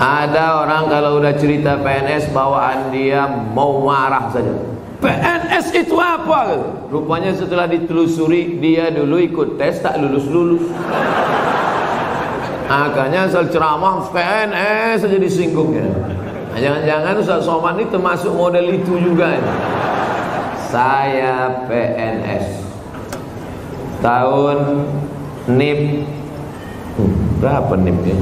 Ada orang kalau udah cerita PNS bawaan dia mau marah saja. PNS itu apa? Rupanya setelah ditelusuri dia dulu ikut tes tak lulus-lulus. Makanya asal ceramah PNS saja disinggung ya. Jangan-jangan Ustaz Somad ini termasuk model itu juga ya. Saya PNS Tahun NIP hmm, Berapa NIP ya?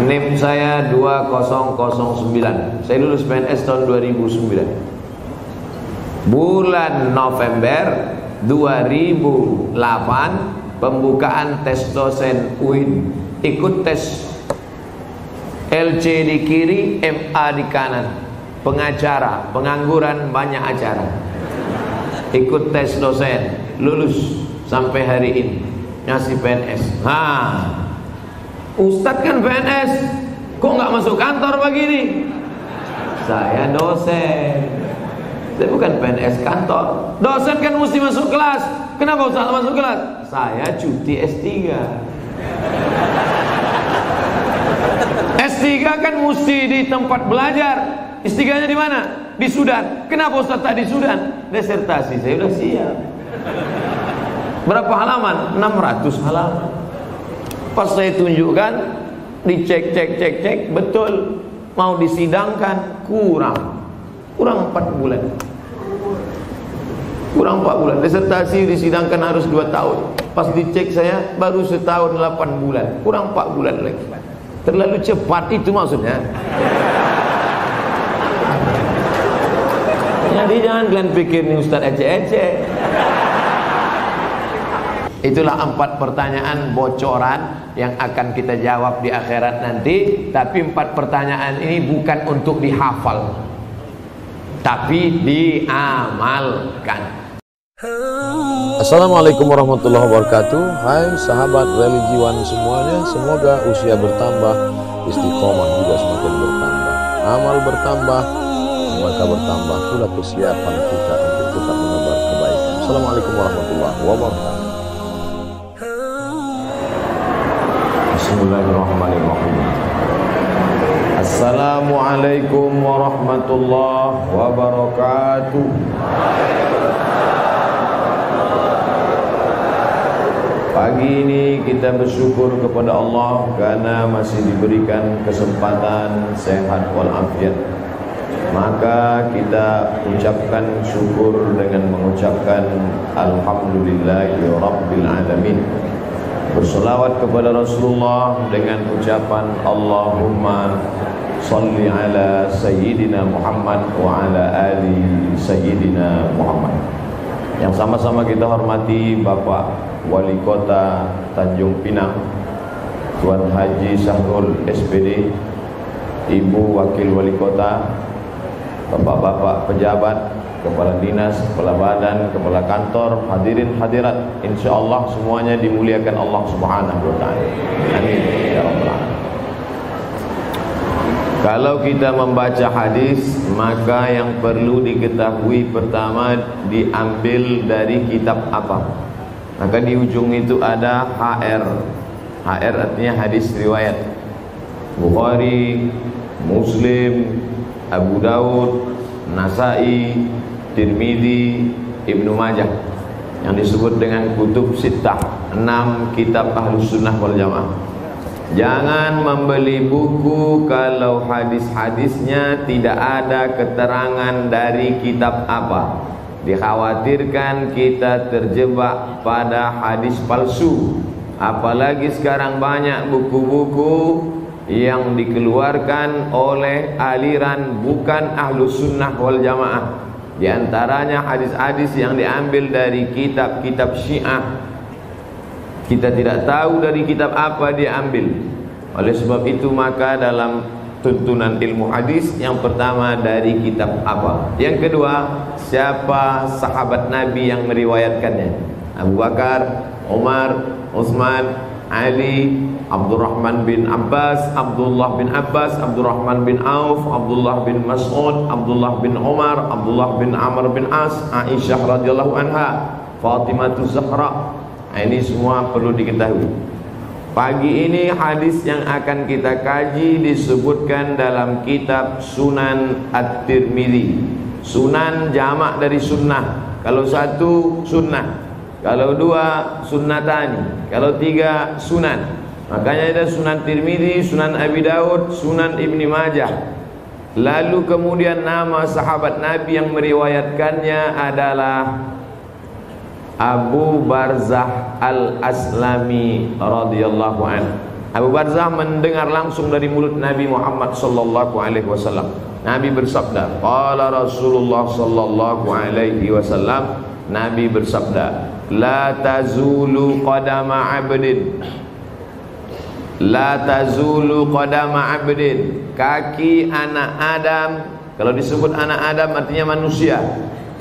NIP saya 2009 Saya lulus PNS tahun 2009 Bulan November 2008 Pembukaan tes dosen UIN Ikut tes LC di kiri, MA di kanan. Pengacara, pengangguran banyak acara. Ikut tes dosen Lulus sampai hari ini. Ngasih PNS Haa Ustadz kan PNS Kok nggak masuk kantor begini? Saya dosen Saya bukan PNS kantor Dosen kan mesti masuk kelas Kenapa Ustadz masuk kelas? Saya cuti S3 S3 kan mesti di tempat belajar S3-nya di mana? Di Sudan Kenapa Ustadz tak di Sudan? Desertasi saya sudah siap Berapa halaman? 600 halaman Pas saya tunjukkan Dicek, cek, cek, cek Betul. Mau disidangkan Kurang. Kurang 4 bulan. Kurang 4 bulan. Desertasi disidangkan harus 2 tahun. Pas dicek saya Baru setahun 8 bulan. Kurang 4 bulan lagi. Terlalu cepat itu maksudnya. Jadi jangan kalian pikir ini Ustaz ecek-ecek Itulah empat pertanyaan bocoran yang akan kita jawab di akhirat nanti. Tapi empat pertanyaan ini bukan untuk dihafal, tapi diamalkan. Assalamualaikum warahmatullahi wabarakatuh Hai sahabat religiwan semuanya Semoga usia bertambah Istiqomah juga semakin bertambah Amal bertambah Maka bertambah pula kesiapan kita Untuk tetap menebar kebaikan Assalamualaikum warahmatullahi wabarakatuh Bismillahirrahmanirrahim. Assalamualaikum warahmatullahi wabarakatuh. Pagi ini kita bersyukur kepada Allah Karena masih diberikan kesempatan sehat walafiat. Maka kita ucapkan syukur dengan mengucapkan Alhamdulillahi Berselawat kepada Rasulullah dengan ucapan Allahumma salli ala Sayyidina Muhammad wa ala ali Sayyidina Muhammad. Yang sama-sama kita hormati Bapak Wali Kota Tanjung Pinang Tuan Haji Sahrul SPD Ibu Wakil Wali Kota Bapak-bapak pejabat Kepala Dinas, Kepala Badan, Kepala Kantor Hadirin hadirat. InsyaAllah semuanya dimuliakan Allah Subhanahu Wa Taala. Amin. Ya Alamin. Kalau kita membaca hadis Maka yang perlu diketahui pertama Diambil dari kitab apa? Maka di ujung itu ada HR HR artinya hadis riwayat. Bukhari Muslim Abu Daud Nasai Tirmidzi Ibnu Majah yang disebut dengan kutub sittah enam kitab ahlus sunnah wal jamaah. Jangan membeli buku kalau hadis-hadisnya tidak ada keterangan dari kitab apa. Dikhawatirkan kita terjebak pada hadis palsu. Apalagi sekarang banyak buku-buku yang dikeluarkan oleh aliran bukan ahlu sunnah wal jamaah Di antaranya hadis-hadis yang diambil dari kitab-kitab syiah. Kita tidak tahu dari kitab apa dia ambil. Oleh sebab itu maka dalam tuntunan ilmu hadis yang pertama dari kitab apa? Yang kedua siapa sahabat nabi yang meriwayatkannya? Abu Bakar Umar Utsman Ali Abdurrahman bin Abbas Abdullah bin Abbas Abdurrahman bin Auf Abdullah bin Mas'ud Abdullah bin Umar Abdullah bin Amr bin As Aisyah radhiyallahu anha Fatimah Zahra ini semua perlu diketahui Pagi ini hadis yang akan kita kaji disebutkan dalam kitab Sunan At-Tirmidzi. Sunan jamak dari sunnah. Kalau satu sunnah, kalau dua sunnatani, kalau tiga sunan. Makanya ada Sunan Tirmidzi, Sunan Abi Daud, Sunan Ibni Majah. Lalu kemudian nama sahabat Nabi yang meriwayatkannya adalah Abu Barzah Al-Aslami radhiyallahu an. Abu Barzah mendengar langsung dari mulut Nabi Muhammad sallallahu alaihi wasallam. Nabi bersabda, qala Rasulullah sallallahu alaihi wasallam, Nabi bersabda, la tazulu qadama 'abdin La tazulu qadama 'abdin. Kaki anak Adam, kalau disebut anak Adam artinya manusia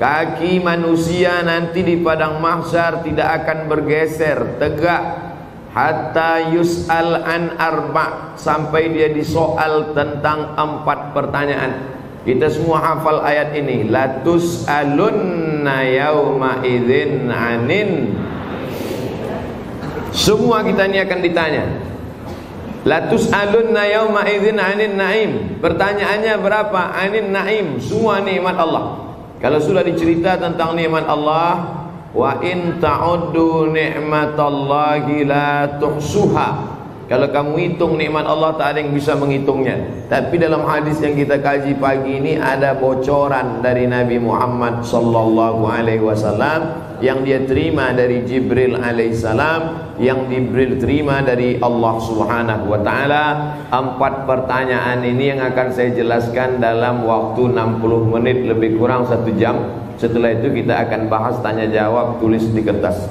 Kaki manusia nanti di padang mahsyar tidak akan bergeser tegak hatta yus'al an arba sampai dia disoal tentang empat pertanyaan. Kita semua hafal ayat ini. Latus alunna yauma idzin anin. Semua kita ini akan ditanya. Latus alunna yauma idzin anin naim. Pertanyaannya berapa? Anin naim, semua nikmat Allah. Kalau sudah dicerita tentang nikmat Allah, wa in ta'uddu ni'matallahi la tuhsuha. Kalau kamu hitung nikmat Allah tak ada yang bisa menghitungnya. Tapi dalam hadis yang kita kaji pagi ini ada bocoran dari Nabi Muhammad sallallahu alaihi wasallam yang dia terima dari Jibril alaihissalam yang Jibril terima dari Allah subhanahu wa ta'ala. Empat pertanyaan ini yang akan saya jelaskan dalam waktu 60 menit lebih kurang satu jam. Setelah itu kita akan bahas tanya jawab tulis di kertas.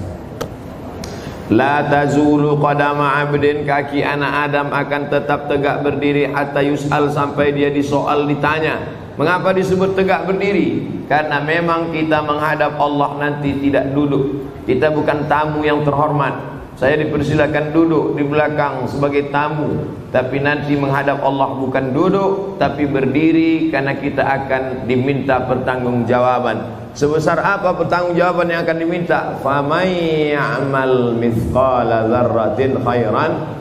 La tazulu qadama abdin kaki anak Adam akan tetap tegak berdiri hatta yus'al sampai dia disoal ditanya Mengapa disebut tegak berdiri? Karena memang kita menghadap Allah nanti tidak duduk. Kita bukan tamu yang terhormat. Saya dipersilakan duduk di belakang sebagai tamu. Tapi nanti menghadap Allah bukan duduk Tapi berdiri karena kita akan diminta pertanggungjawaban Sebesar apa pertanggungjawaban yang akan diminta? Famay ya'mal mithqala zarratin khairan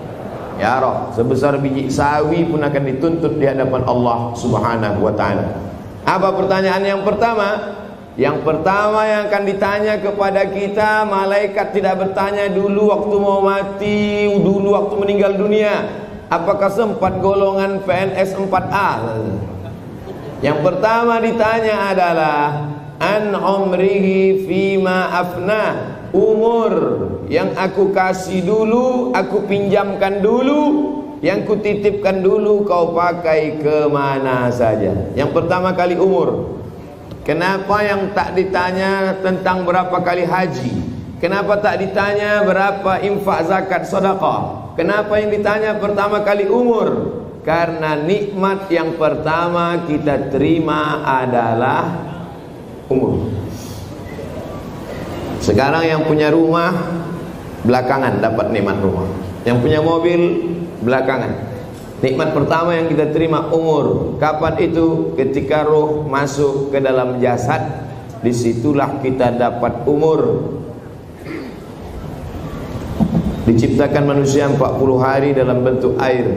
Ya Roh Sebesar biji sawi pun akan dituntut di hadapan Allah subhanahu wa ta'ala apa pertanyaan yang pertama? Yang pertama yang akan ditanya kepada kita Malaikat tidak bertanya dulu waktu mau mati Dulu waktu meninggal dunia Apakah sempat golongan PNS 4A? Yang pertama ditanya adalah An umrihi fima afna Umur yang aku kasih dulu Aku pinjamkan dulu yang kutitipkan dulu kau pakai ke mana saja. Yang pertama kali umur. Kenapa yang tak ditanya tentang berapa kali haji? Kenapa tak ditanya berapa infak zakat sedekah? Kenapa yang ditanya pertama kali umur? Karena nikmat yang pertama kita terima adalah umur. Sekarang yang punya rumah belakangan dapat nikmat rumah. Yang punya mobil belakangan. Nikmat pertama yang kita terima umur. Kapan itu? Ketika roh masuk ke dalam jasad, di situlah kita dapat umur. Diciptakan manusia 40 hari dalam bentuk air,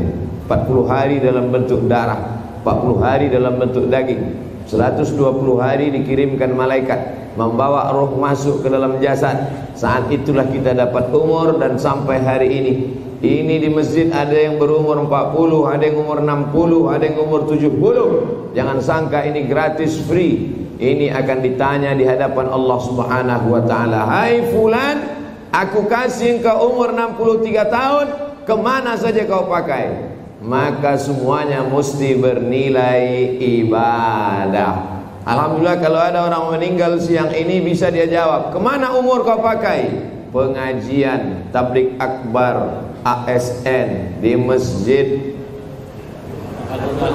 40 hari dalam bentuk darah, 40 hari dalam bentuk daging. 120 hari dikirimkan malaikat membawa roh masuk ke dalam jasad. Saat itulah kita dapat umur dan sampai hari ini ini di masjid ada yang berumur 40, ada yang umur 60, ada yang umur 70. Jangan sangka ini gratis free. Ini akan ditanya di hadapan Allah Subhanahu wa taala. Hai fulan, aku kasih kau umur 63 tahun, ke mana saja kau pakai? Maka semuanya mesti bernilai ibadah. Alhamdulillah kalau ada orang meninggal siang ini bisa dia jawab, ke mana umur kau pakai? Pengajian, tablik akbar, ASN di Masjid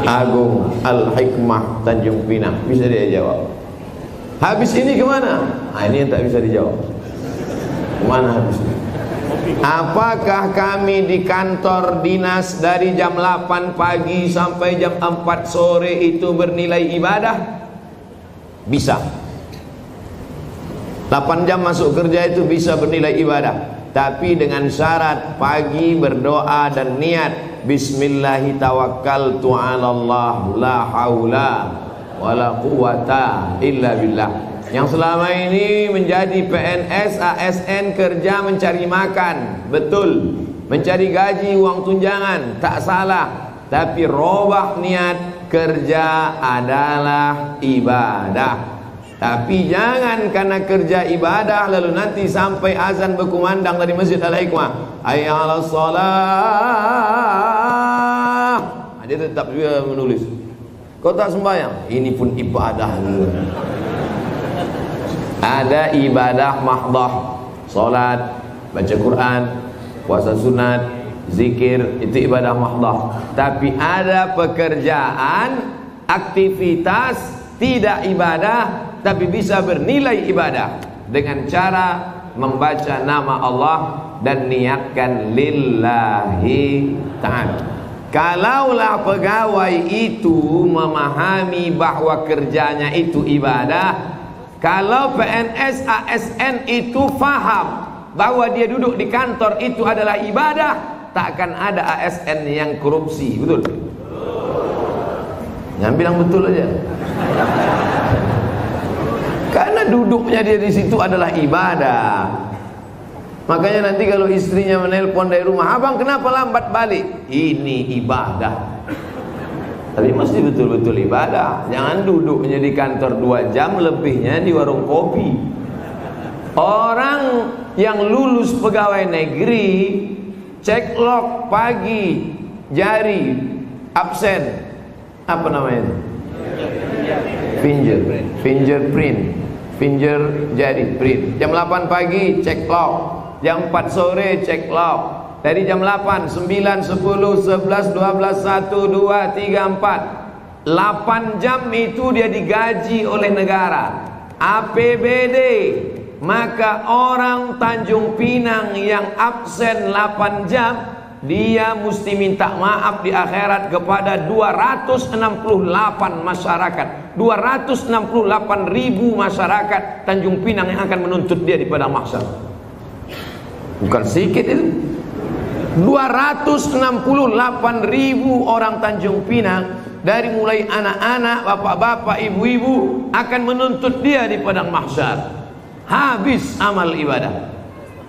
Agung Al-Hikmah Tanjung Pinang bisa dia jawab habis ini ke mana? nah ini yang tak bisa dijawab ke mana habis ini? Apakah kami di kantor dinas dari jam 8 pagi sampai jam 4 sore itu bernilai ibadah? bisa. 8 jam masuk kerja itu bisa bernilai ibadah. Tapi dengan syarat pagi berdoa dan niat bismillahi la haula wala quwata illa billah yang selama ini menjadi PNS ASN kerja mencari makan betul mencari gaji uang tunjangan tak salah tapi robah niat kerja adalah ibadah tapi jangan karena kerja ibadah lalu nanti sampai azan berkumandang dari Masjid Al-Hikmah. Hayya 'alas salah. Dia tetap juga menulis. Kau tak sembahyang? Ini pun ibadah Ada ibadah mahdah, salat, baca Quran, puasa sunat, zikir, itu ibadah mahdah. Tapi ada pekerjaan, aktivitas tidak ibadah tapi bisa bernilai ibadah dengan cara membaca nama Allah dan niatkan lillahi ta'ala Kalaulah pegawai itu memahami bahwa kerjanya itu ibadah Kalau PNS ASN itu faham bahwa dia duduk di kantor itu adalah ibadah Tak akan ada ASN yang korupsi Betul? Yang bilang betul aja karena duduknya dia di situ adalah ibadah. Makanya nanti kalau istrinya menelpon dari rumah, "Abang kenapa lambat balik?" Ini ibadah. Tapi mesti betul-betul ibadah. Jangan duduknya di kantor dua jam, lebihnya di warung kopi. Orang yang lulus pegawai negeri cek log pagi, jari, absen, apa namanya? Fingerprint. Fingerprint finger jari print jam 8 pagi cek log jam 4 sore cek log dari jam 8 9 10 11 12 1 2 3 4 8 jam itu dia digaji oleh negara. APBD maka orang Tanjung Pinang yang absen 8 jam dia mesti minta maaf di akhirat kepada 268 masyarakat. 268 ribu masyarakat Tanjung Pinang yang akan menuntut dia di padang mahsyar. Bukan sedikit itu 268 ribu orang Tanjung Pinang dari mulai anak-anak, bapak-bapak, ibu-ibu akan menuntut dia di padang mahsyar habis amal ibadah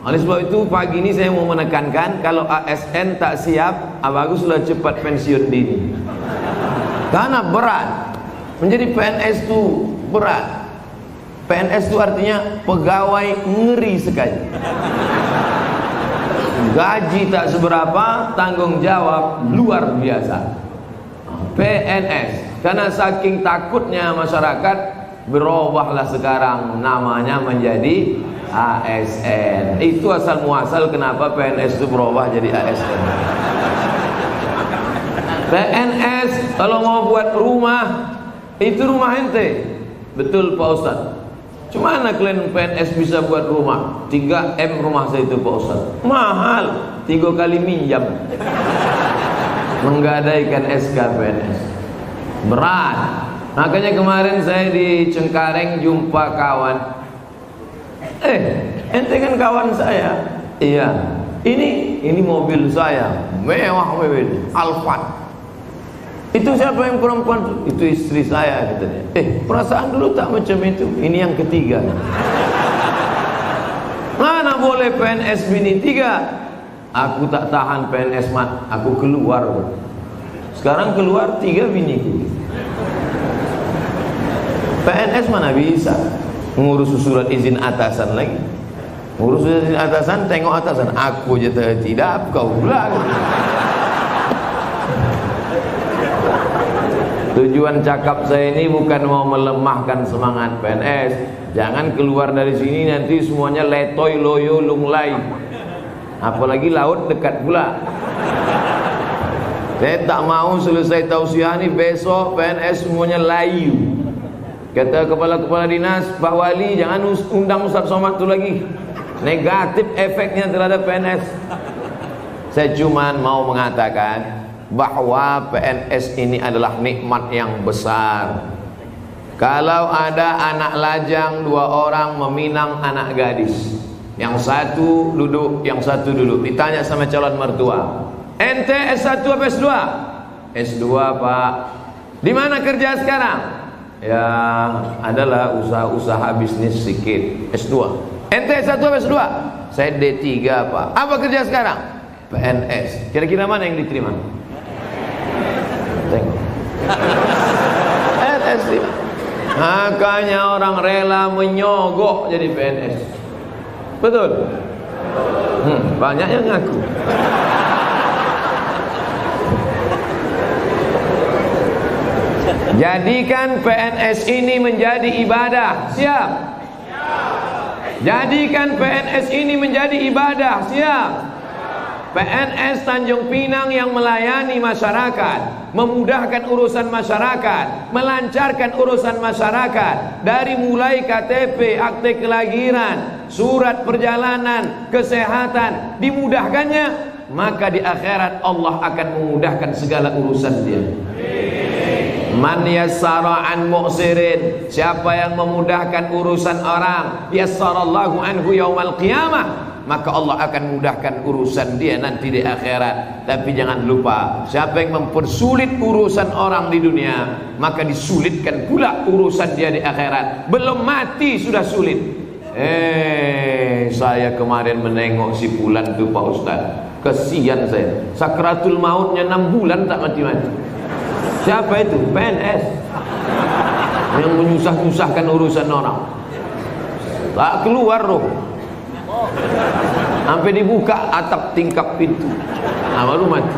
oleh sebab itu pagi ini saya mau menekankan kalau ASN tak siap, ah baguslah cepat pensiun dini. Karena berat. Menjadi PNS itu berat. PNS itu artinya pegawai ngeri sekali. Gaji tak seberapa, tanggung jawab luar biasa. PNS karena saking takutnya masyarakat berubahlah sekarang. Namanya menjadi ASN itu asal muasal kenapa PNS itu berubah jadi ASN PNS kalau mau buat rumah itu rumah ente. Betul Pak Ustaz Cuma kalian PNS bisa buat rumah. 3M rumah saya itu Pak Ustaz. Mahal. Tiga kali minjam. Menggadaikan SK PNS Berat. Makanya kemarin saya di Cengkareng jumpa kawan. Eh, ente kan kawan saya. Iya. Ini ini mobil saya, mewah mewah, Alphard. Itu siapa yang perempuan? Itu istri saya katanya. Eh, perasaan dulu tak macam itu. Ini yang ketiga. Mana boleh PNS bini tiga? Aku tak tahan PNS mat. Aku keluar. Sekarang keluar tiga biniku. PNS mana bisa? ngurus surat izin atasan lagi ngurus surat izin atasan tengok atasan aku je tidak kau pula tujuan cakap saya ini bukan mau melemahkan semangat PNS jangan keluar dari sini nanti semuanya letoy loyo lunglai apalagi laut dekat pula saya tak mau selesai tausiah ini besok PNS semuanya layu Kata kepala-kepala dinas, Pak Wali jangan undang Ustaz Somad tu lagi. Negatif efeknya terhadap PNS. Saya cuma mau mengatakan bahwa PNS ini adalah nikmat yang besar. Kalau ada anak lajang dua orang meminang anak gadis, Yang satu duduk, yang satu duduk. Ditanya sama calon mertua. Ente S1 apa S2? S2 Pak. Di mana kerja sekarang? Ya, adalah usaha-usaha bisnis sedikit. S2. Ente S1 apa S2? Saya D3 Pak. Apa kerja sekarang? PNS. Kira-kira mana yang diterima? PNS Makanya orang rela menyogok jadi PNS. Betul? Hmm, banyak yang ngaku. Jadikan PNS ini menjadi ibadah. Siap? Jadikan PNS ini menjadi ibadah. Siap? PNS Tanjung Pinang yang melayani masyarakat, memudahkan urusan masyarakat, melancarkan urusan masyarakat dari mulai KTP, akte kelahiran, surat perjalanan, kesehatan, dimudahkannya, maka di akhirat Allah akan memudahkan segala urusan dia. Man yassara an mu'sirin Siapa yang memudahkan urusan orang Yassarallahu anhu yawmal qiyamah Maka Allah akan mudahkan urusan dia nanti di akhirat. Tapi jangan lupa Siapa yang mempersulit urusan orang di dunia Maka disulitkan pula urusan dia di akhirat. Belum mati sudah sulit. Eh, saya kemarin menengok si Pulan tu Pak Ustaz. Kesian saya. Sakratul mautnya 6 bulan tak mati-mati. Siapa itu? PNS Yang menyusah-nyusahkan urusan orang. Tak keluar roh Sampai dibuka atap tingkap pintu. Nah baru mati.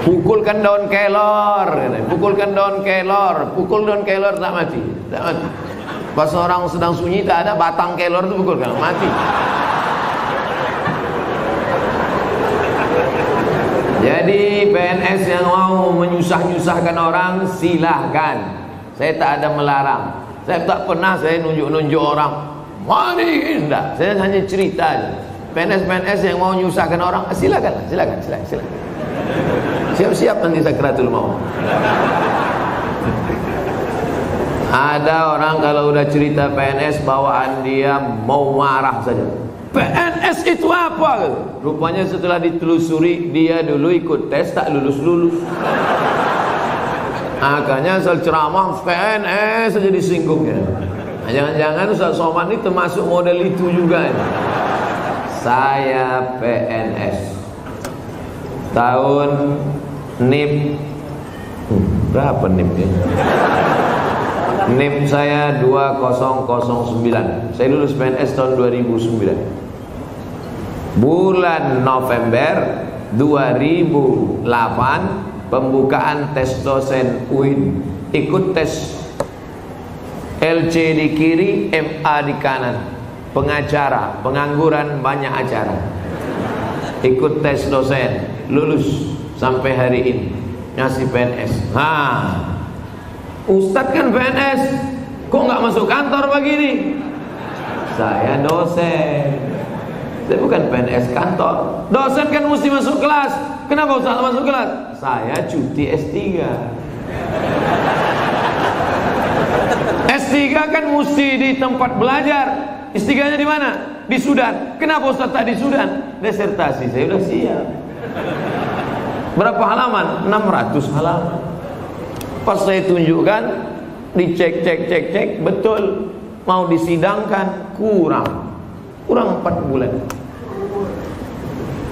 Pukulkan daun kelor Pukulkan daun kelor. Pukul daun kelor tak mati. Tak mati. Pas orang sedang sunyi tak ada batang kelor itu pukulkan. Mati. Jadi PNS yang mau menyusah-nyusahkan orang silahkan. Saya tak ada melarang. Saya tak pernah saya nunjuk-nunjuk orang. Mari enggak. Saya hanya cerita aja. PNS-PNS yang mau menyusahkan orang silakan, silakan, silakan, silakan. Siap-siap nanti sakratul maut. Ada orang kalau udah cerita PNS bawaan dia mau marah saja. PNS itu apa? Rupanya setelah ditelusuri dia dulu ikut tes tak lulus-lulus. Akhirnya asal ceramah PNS saja disinggung ya. Jangan-jangan Ustaz Somad ini termasuk model itu juga ya. Saya PNS Tahun NIP hmm, Berapa NIP ya? NIP saya 2009 Saya lulus PNS tahun 2009 bulan November 2008 pembukaan tes dosen UIN ikut tes LC di kiri MA di kanan pengacara pengangguran banyak acara ikut tes dosen lulus sampai hari ini ngasih PNS nah Ustadz kan PNS kok nggak masuk kantor begini saya dosen saya bukan PNS kantor. Dosen kan mesti masuk kelas. Kenapa usah masuk kelas? Saya cuti S3. S3 kan mesti di tempat belajar. S3-nya di mana? Di Sudan. Kenapa Ustaz tak di Sudan? Desertasi saya sudah siap. Berapa halaman? 600 halaman. Pas saya tunjukkan, dicek cek cek cek, betul. Mau disidangkan kurang. Kurang 4 bulan.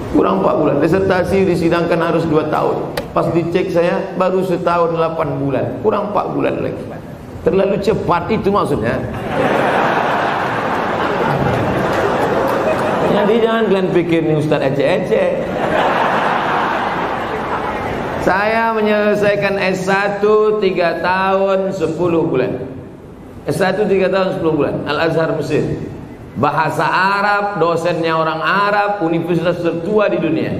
Kurang 4 bulan Disertasi disidangkan harus 2 tahun Pas dicek saya baru setahun 8 bulan Kurang 4 bulan lagi Terlalu cepat itu maksudnya. Jadi jangan kalian pikir ini Ustaz ecek-ecek Saya menyelesaikan S1 3 tahun 10 bulan. S1 3 tahun 10 bulan. Al-Azhar Mesir. Bahasa Arab, dosennya orang Arab, universitas tertua di dunia.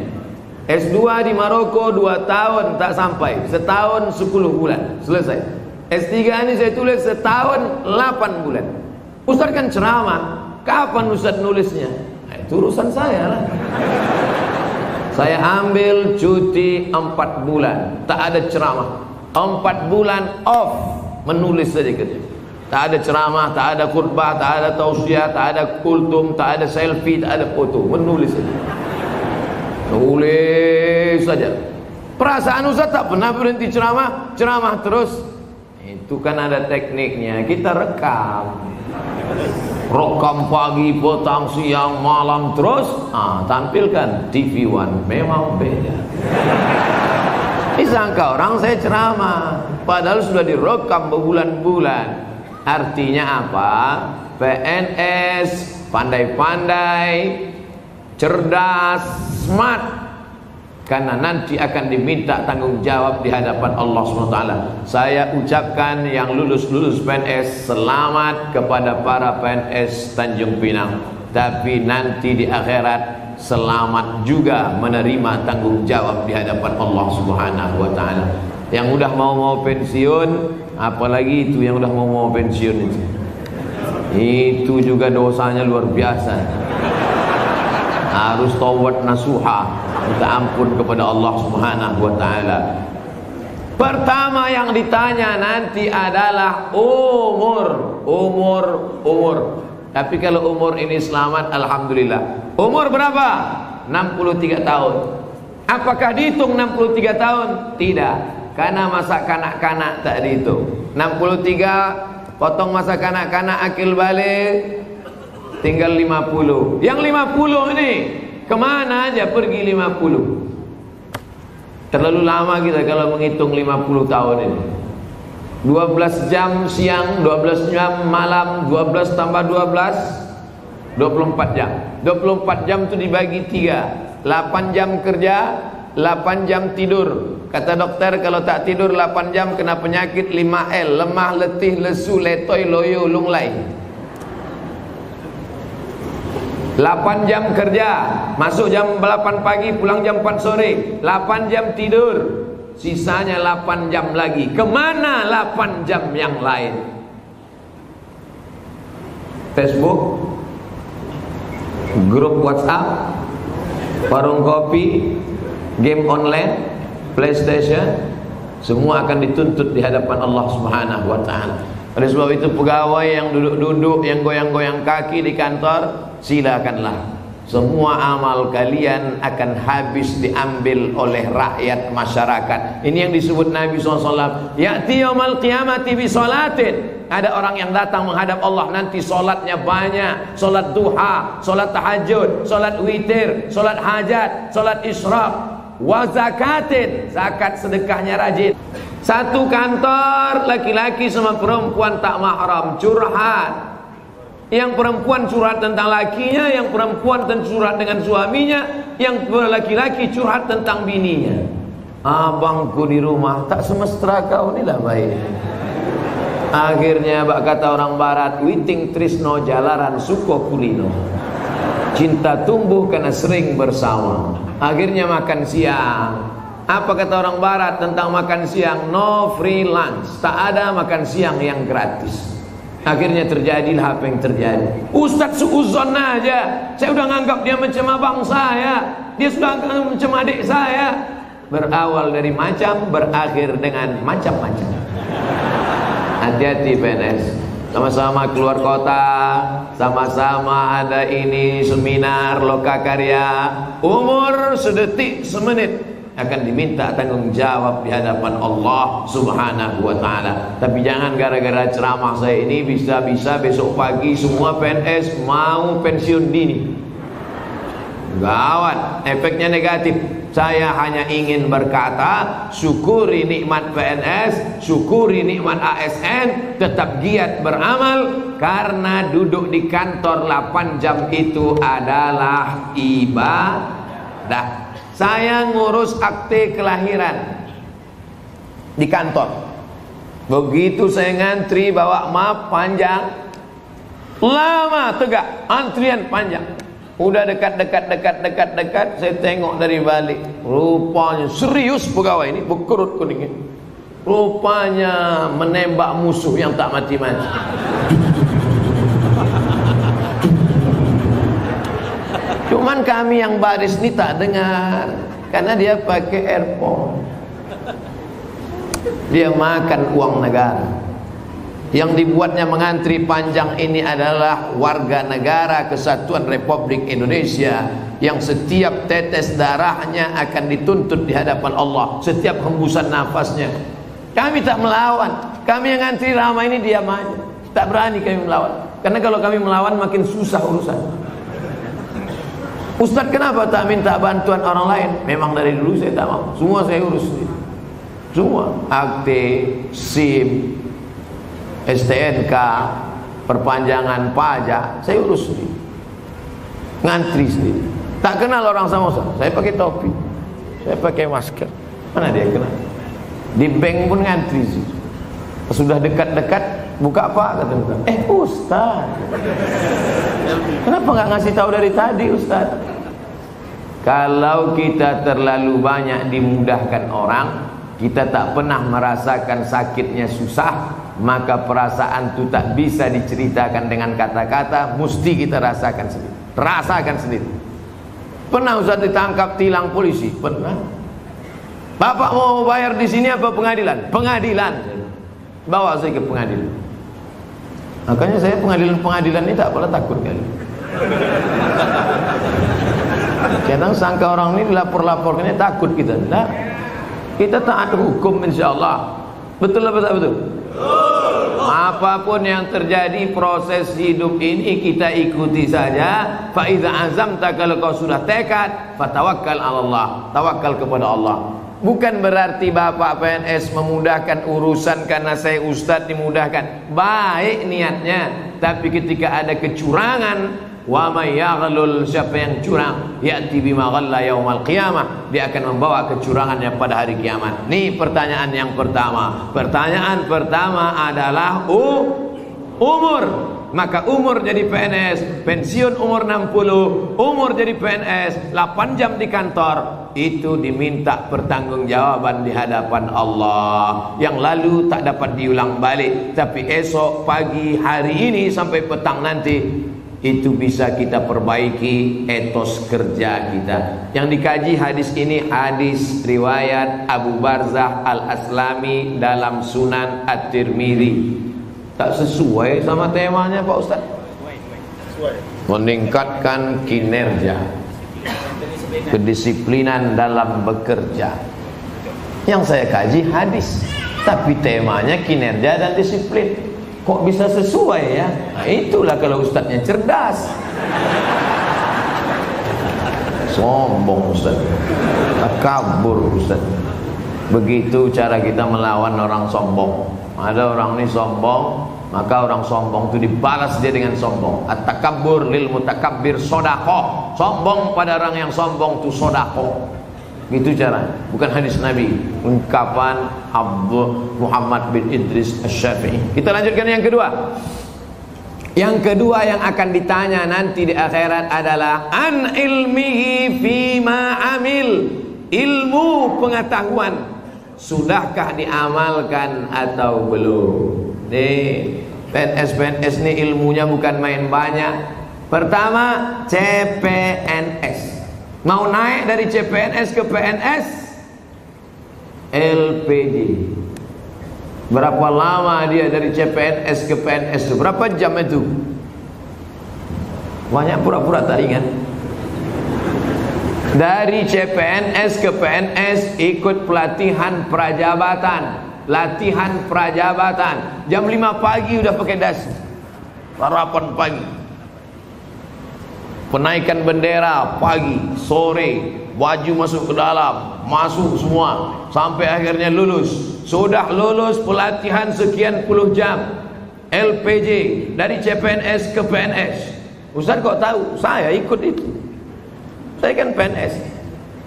S2 di Maroko 2 tahun tak sampai, setahun 10 bulan, selesai. S3 ini saya tulis setahun 8 bulan. Ustaz kan ceramah, kapan Ustaz nulisnya? Nah, itu urusan saya lah. Saya ambil cuti 4 bulan, tak ada ceramah. 4 bulan off, menulis saja kerja. Tak ada ceramah, tak ada khutbah, tak ada tausiah, tak ada kultum, tak ada selfie, tak ada foto. Menulis saja. Nulis saja. Perasaan Ustaz tak pernah berhenti ceramah, ceramah terus. Itu kan ada tekniknya. Kita rekam. Rekam pagi, petang, siang, malam terus. Ah, tampilkan TV One. Memang beda. Disangka orang saya ceramah, padahal sudah direkam berbulan-bulan. Artinya apa? PNS pandai-pandai, cerdas, smart. Karena nanti akan diminta tanggung jawab di hadapan Allah SWT. Saya ucapkan yang lulus-lulus PNS selamat kepada para PNS Tanjung Pinang. Tapi nanti di akhirat selamat juga menerima tanggung jawab di hadapan Allah Subhanahu wa. Yang udah mau mau pensiun apalagi itu yang udah mau mau pensiun itu itu juga dosanya luar biasa harus tawad nasuha. Minta ampun kepada Allah subhanahu wa ta'ala. Pertama yang ditanya nanti adalah umur. Umur umur. Tapi kalau umur ini selamat Alhamdulillah. Umur berapa? 63 tahun. Apakah dihitung 63 tahun? tidak. Karena masa kanak-kanak tak dihitung. 63 potong masa kanak-kanak akil balik tinggal 50 yang 50 ini ke mana aja pergi 50 terlalu lama kita kalau menghitung 50 tahun ini. 12 jam siang 12 jam malam 12 tambah 12 24 jam. 24 jam itu dibagi 3 8 jam kerja 8 jam tidur. Kata dokter kalau tak tidur 8 jam kena penyakit 5L Lemah, letih, lesu, letoy, loyo, lunglai 8 jam kerja Masuk jam 8 pagi pulang jam 4 sore. 8 jam tidur Sisanya 8 jam lagi. Ke mana 8 jam yang lain? Facebook Grup Whatsapp Warung kopi Game online PlayStation semua akan dituntut di hadapan Allah Subhanahu wa taala. Oleh sebab itu pegawai yang duduk-duduk yang goyang-goyang kaki di kantor silakanlah semua amal kalian akan habis diambil oleh rakyat masyarakat. Ini yang disebut Nabi SAW. Ya'ti yawmal qiyamati bi salatin. Ada orang yang datang menghadap Allah nanti solatnya banyak. Solat duha, solat tahajud, solat witir, solat hajat, solat israq wa zakatin zakat sedekahnya rajin satu kantor laki-laki sama perempuan tak mahram curhat yang perempuan curhat tentang lakinya yang perempuan curhat dengan suaminya yang laki-laki curhat tentang bininya abangku di rumah tak semestra kau ni lah baik akhirnya bak kata orang barat witing trisno jalaran suko kulino cinta tumbuh karena sering bersama Akhirnya makan siang. Apa kata orang barat tentang makan siang? No free lunch. Tak ada makan siang yang gratis. Akhirnya terjadilah apa yang terjadi. Ustaz suuzon aja. Saya udah nganggap dia macam abang saya. Dia sudah macam adik saya. Berawal dari macam, berakhir dengan macam-macam. Hati-hati PNS sama-sama keluar kota sama-sama ada ini seminar loka karya umur sedetik semenit akan diminta tanggung jawab di hadapan Allah Subhanahu wa taala. Tapi jangan gara-gara ceramah saya ini bisa-bisa besok pagi semua PNS mau pensiun dini. Gawat, efeknya negatif. Saya hanya ingin berkata Syukuri nikmat PNS Syukuri nikmat ASN Tetap giat beramal Karena duduk di kantor 8 jam itu adalah ibadah Saya ngurus akte kelahiran Di kantor Begitu saya ngantri bawa map panjang Lama tegak Antrian panjang Udah dekat-dekat dekat-dekat dekat saya tengok dari balik. Rupanya serius pegawai ini berkerut kuningnya. Rupanya menembak musuh yang tak mati-mati. Kami yang baris ni tak dengar karena dia pakai earphone. Dia makan uang negara. Yang dibuatnya mengantri panjang ini adalah warga negara kesatuan Republik Indonesia yang setiap tetes darahnya akan dituntut di hadapan Allah setiap hembusan nafasnya. Kami tak melawan. Kami yang ngantri lama ini diam aja. Tak berani kami melawan. Karena kalau kami melawan makin susah urusan. Ustaz kenapa tak minta bantuan orang lain? Memang dari dulu saya tak mau. Semua saya urus sendiri. Semua. Akte, SIM, STNK, perpanjangan pajak, saya urus sendiri. Ngantri sendiri. Tak kenal orang sama saya. Saya pakai topi. Saya pakai masker. Mana dia kenal? Di bank pun ngantri sih. Sudah dekat-dekat buka apa kata buka. Eh Ustaz. Kenapa nggak ngasih tahu dari tadi Ustaz? Kalau kita terlalu banyak dimudahkan orang, kita tak pernah merasakan sakitnya susah, maka perasaan itu tak bisa diceritakan dengan kata-kata mesti kita rasakan sendiri. Rasakan sendiri. Pernah Ustaz ditangkap tilang polisi? Pernah. Bapak mau bayar di sini apa pengadilan? Pengadilan. Bawa saya ke pengadilan makanya saya pengadilan-pengadilan ini tak pernah takut kali kadang sangka orang ini lapor-laporkannya takut kita Nah, kita taat hukum insya Allah betul apa tak betul Apa pun yang terjadi proses hidup ini kita ikuti saja. Fa idza azamta kalau kau sudah tekad, fatawakkal Allah. Tawakal kepada Allah. Bukan berarti Bapak PNS memudahkan urusan karena saya ustaz dimudahkan. Baik niatnya, tapi ketika ada kecurangan, Wa siapa yang curang ya'ti bima yaumal qiyamah dia akan membawa kecurangannya pada hari kiamat. Ini pertanyaan yang pertama. Pertanyaan pertama adalah u umur. Maka umur jadi PNS, pensiun umur 60, umur jadi PNS, 8 jam di kantor, itu diminta pertanggungjawaban di hadapan Allah. Yang lalu tak dapat diulang balik, tapi esok pagi hari ini sampai petang nanti itu bisa kita perbaiki etos kerja kita. Yang dikaji hadis ini hadis riwayat Abu Barzah Al-Aslami dalam Sunan At-Tirmidzi. Tak sesuai sama temanya Pak Ustaz. Meningkatkan kinerja. Kedisiplinan dalam bekerja. Yang saya kaji hadis, tapi temanya kinerja dan disiplin. Kok bisa sesuai ya? Nah, itulah kalau ustadznya cerdas. Sombong ustaz. Kabur ustaz. Begitu cara kita melawan orang sombong. Ada orang ini sombong, maka orang sombong itu dibalas dia dengan sombong. At-takabbur lil mutakabbir sodako. Sombong pada orang yang sombong itu sodako. Gitu cara, bukan hadis Nabi. Ungkapan Abu Muhammad bin Idris Asy-Syafi'i. Kita lanjutkan yang kedua. Yang kedua yang akan ditanya nanti di akhirat adalah an ilmihi fima amil. Ilmu pengetahuan sudahkah diamalkan atau belum? Nih, PNS PNS ini ilmunya bukan main banyak. Pertama, CPNS. Mau naik dari CPNS ke PNS LPD Berapa lama dia dari CPNS ke PNS? Berapa jam itu? Banyak pura-pura tak ingat Dari CPNS ke PNS Ikut pelatihan prajabatan Latihan prajabatan Jam 5 pagi udah pakai dasi Sarapan pagi Penaikan bendera pagi, sore, baju masuk ke dalam, masuk semua sampai akhirnya lulus. Sudah lulus pelatihan sekian puluh jam. LPJ dari CPNS ke PNS. Ustaz kok tahu? Saya ikut itu. Saya kan PNS.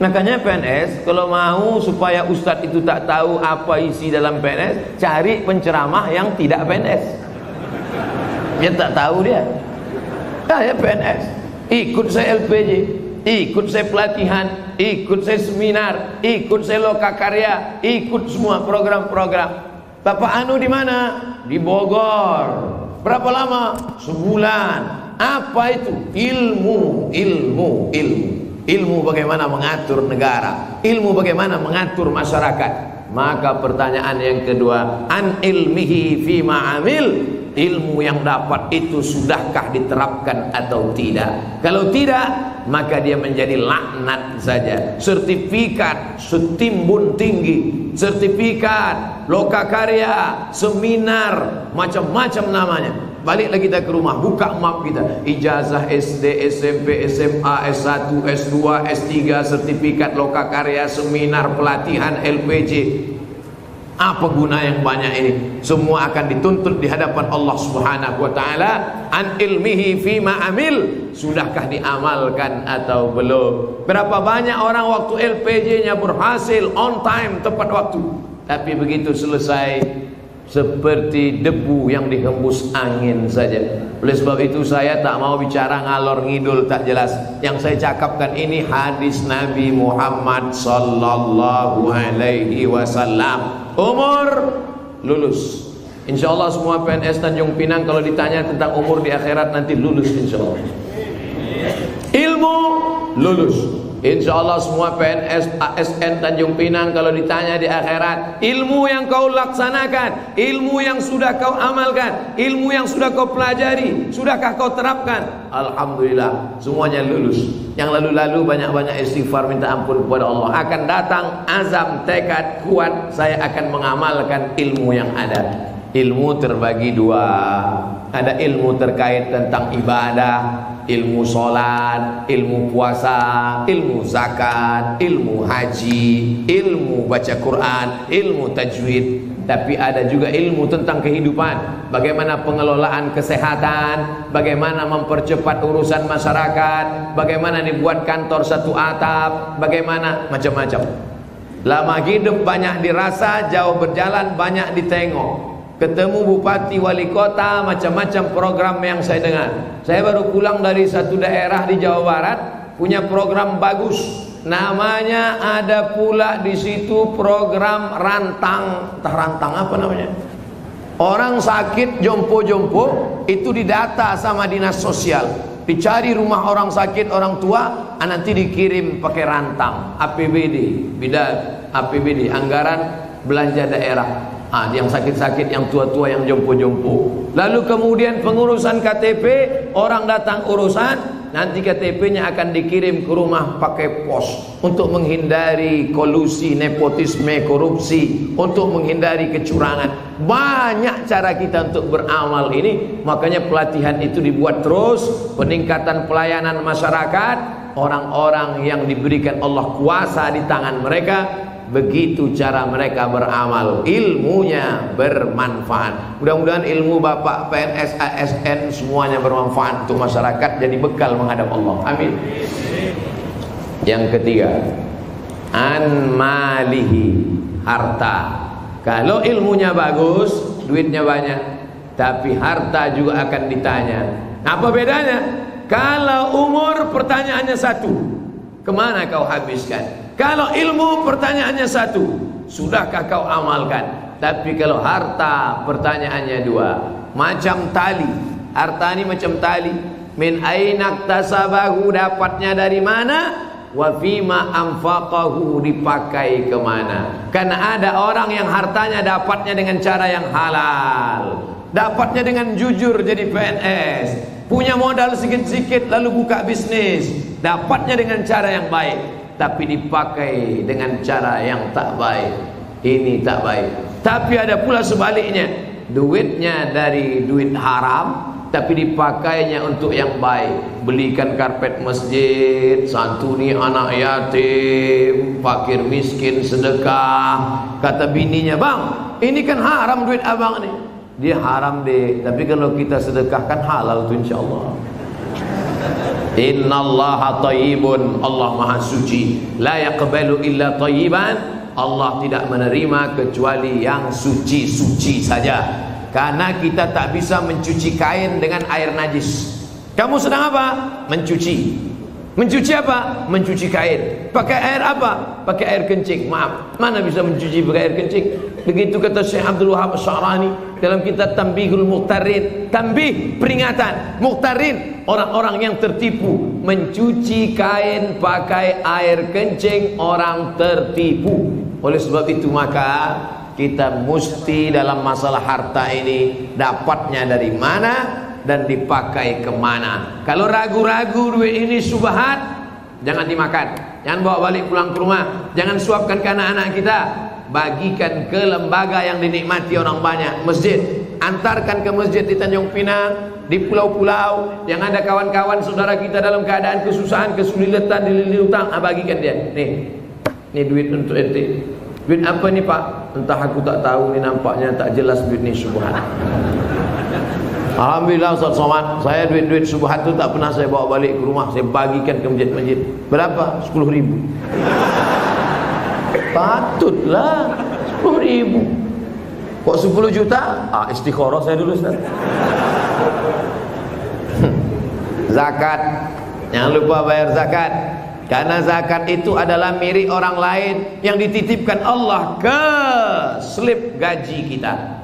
Makanya PNS kalau mau supaya Ustadz itu tak tahu apa isi dalam PNS, cari penceramah yang tidak PNS. Dia tak tahu dia. Saya PNS ikut saya LPJ, ikut saya pelatihan, ikut saya seminar, ikut saya loka karya, ikut semua program-program. Bapak Anu di mana? Di Bogor. Berapa lama? Sebulan. Apa itu? Ilmu, ilmu, ilmu. Ilmu bagaimana mengatur negara, ilmu bagaimana mengatur masyarakat. Maka pertanyaan yang kedua, an ilmihi fi ma'amil ilmu yang dapat itu sudahkah diterapkan atau tidak? Kalau tidak, maka dia menjadi laknat saja. Sertifikat setimbun tinggi, sertifikat lokakarya, seminar, macam-macam namanya. Baliklah kita ke rumah, buka map kita. Ijazah SD, SMP, SMA, S1, S2, S3, sertifikat lokakarya, seminar, pelatihan, LPG. Apa guna yang banyak ini? Semua akan dituntut di hadapan Allah Subhanahu wa taala an ilmihi fi ma amil. Sudahkah diamalkan atau belum? Berapa banyak orang waktu LPG-nya berhasil on time tepat waktu. Tapi begitu selesai seperti debu yang dihembus angin saja. Oleh sebab itu saya tak mau bicara ngalor ngidul tak jelas. Yang saya cakapkan ini hadis Nabi Muhammad sallallahu alaihi wasallam. Umur lulus. Insyaallah semua PNS Tanjung Pinang kalau ditanya tentang umur di akhirat nanti lulus insyaallah. Ilmu lulus. Insya Allah semua PNS ASN Tanjung Pinang kalau ditanya di akhirat ilmu yang kau laksanakan, ilmu yang sudah kau amalkan, ilmu yang sudah kau pelajari, sudahkah kau terapkan? Alhamdulillah semuanya lulus. Yang lalu-lalu banyak-banyak istighfar minta ampun kepada Allah. Akan datang azam tekad kuat saya akan mengamalkan ilmu yang ada. Ilmu terbagi dua. Ada ilmu terkait tentang ibadah, ilmu solat, ilmu puasa, ilmu zakat, ilmu haji, ilmu baca Quran, ilmu tajwid. Tapi ada juga ilmu tentang kehidupan Bagaimana pengelolaan kesehatan Bagaimana mempercepat urusan masyarakat Bagaimana dibuat kantor satu atap Bagaimana macam-macam Lama hidup banyak dirasa Jauh berjalan banyak ditengok ketemu bupati wali kota macam-macam program yang saya dengar. Saya baru pulang dari satu daerah di Jawa Barat punya program bagus. Namanya ada pula di situ program rantang. Entah rantang apa namanya. Orang sakit jompo-jompo itu didata sama dinas sosial. Dicari rumah orang sakit orang tua ah, nanti dikirim pakai rantang. APBD bidang APBD anggaran belanja daerah Ah, yang sakit-sakit, yang tua-tua, yang jompo-jompo. Lalu kemudian pengurusan KTP, orang datang urusan, nanti KTP-nya akan dikirim ke rumah pakai pos untuk menghindari kolusi, nepotisme, korupsi, untuk menghindari kecurangan. Banyak cara kita untuk beramal ini, makanya pelatihan itu dibuat terus, peningkatan pelayanan masyarakat, orang-orang yang diberikan Allah kuasa di tangan mereka Begitu cara mereka beramal Ilmunya bermanfaat. Mudah-mudahan ilmu Bapak PNS ASN Semuanya bermanfaat untuk masyarakat Jadi bekal menghadap Allah. Amin. Yang ketiga An malihi Harta. Kalau ilmunya bagus Duitnya banyak Tapi harta juga akan ditanya. Apa bedanya? Kalau umur pertanyaannya satu. Ke mana kau habiskan? Kalau ilmu pertanyaannya satu, sudahkah kau amalkan? Tapi kalau harta pertanyaannya dua, macam tali. Harta ini macam tali. Min ainak tasabahu dapatnya dari mana? Wa fima anfaqahu dipakai ke mana? Karena ada orang yang hartanya dapatnya dengan cara yang halal. Dapatnya dengan jujur jadi PNS. Punya modal sedikit-sedikit lalu buka bisnis. Dapatnya dengan cara yang baik tapi dipakai dengan cara yang tak baik. Ini tak baik. Tapi ada pula sebaliknya. Duitnya dari duit haram tapi dipakainya untuk yang baik. Belikan karpet masjid santuni anak yatim fakir miskin sedekah. Kata bininya bang ini kan haram duit abang ni. Dia haram deh tapi kalau kita sedekahkan halal tu insyaallah Innallaha tayyibun. Allah maha suci. La illa tayyiban. Allah tidak menerima kecuali yang suci-suci saja. Karena kita tak bisa mencuci kain dengan air najis. Kamu sedang apa? Mencuci. Mencuci apa? Mencuci kain. Pakai air apa? Pakai air kencing. Maaf, mana bisa mencuci pakai air kencing? Begitu kata Syekh Abdul Wahab Syarani Dalam kitab Tambihul Muqtarin Tambih, peringatan. Muqtarin orang-orang yang tertipu mencuci kain pakai air kencing orang tertipu. Oleh sebab itu maka kita mesti dalam masalah harta ini dapatnya dari mana dan dipakai ke mana kalau ragu-ragu duit ini subhat jangan dimakan. Jangan bawa balik pulang ke rumah. Jangan suapkan ke anak-anak kita. Bagikan ke lembaga yang dinikmati orang banyak. Masjid antarkan ke masjid di Tanjung Pinang di pulau-pulau yang ada kawan-kawan saudara kita dalam keadaan kesusahan kesulitan dililit utang ah, bagikan dia. Nih nih duit untuk ente duit apa nih pak? Entah aku tak tahu nih nampaknya tak jelas duit ni subhan Alhamdulillah Ustaz Somad. Saya duit-duit subhat tu tak pernah saya bawa balik ke rumah. Saya bagikan ke masjid-masjid. Berapa? 10 ribu. Patutlah. 10 ribu Kok 10 juta? Ah istikharah saya dulu Ustaz. Zakat Jangan lupa bayar zakat Karena zakat itu adalah milik orang lain Yang dititipkan Allah ke slip gaji kita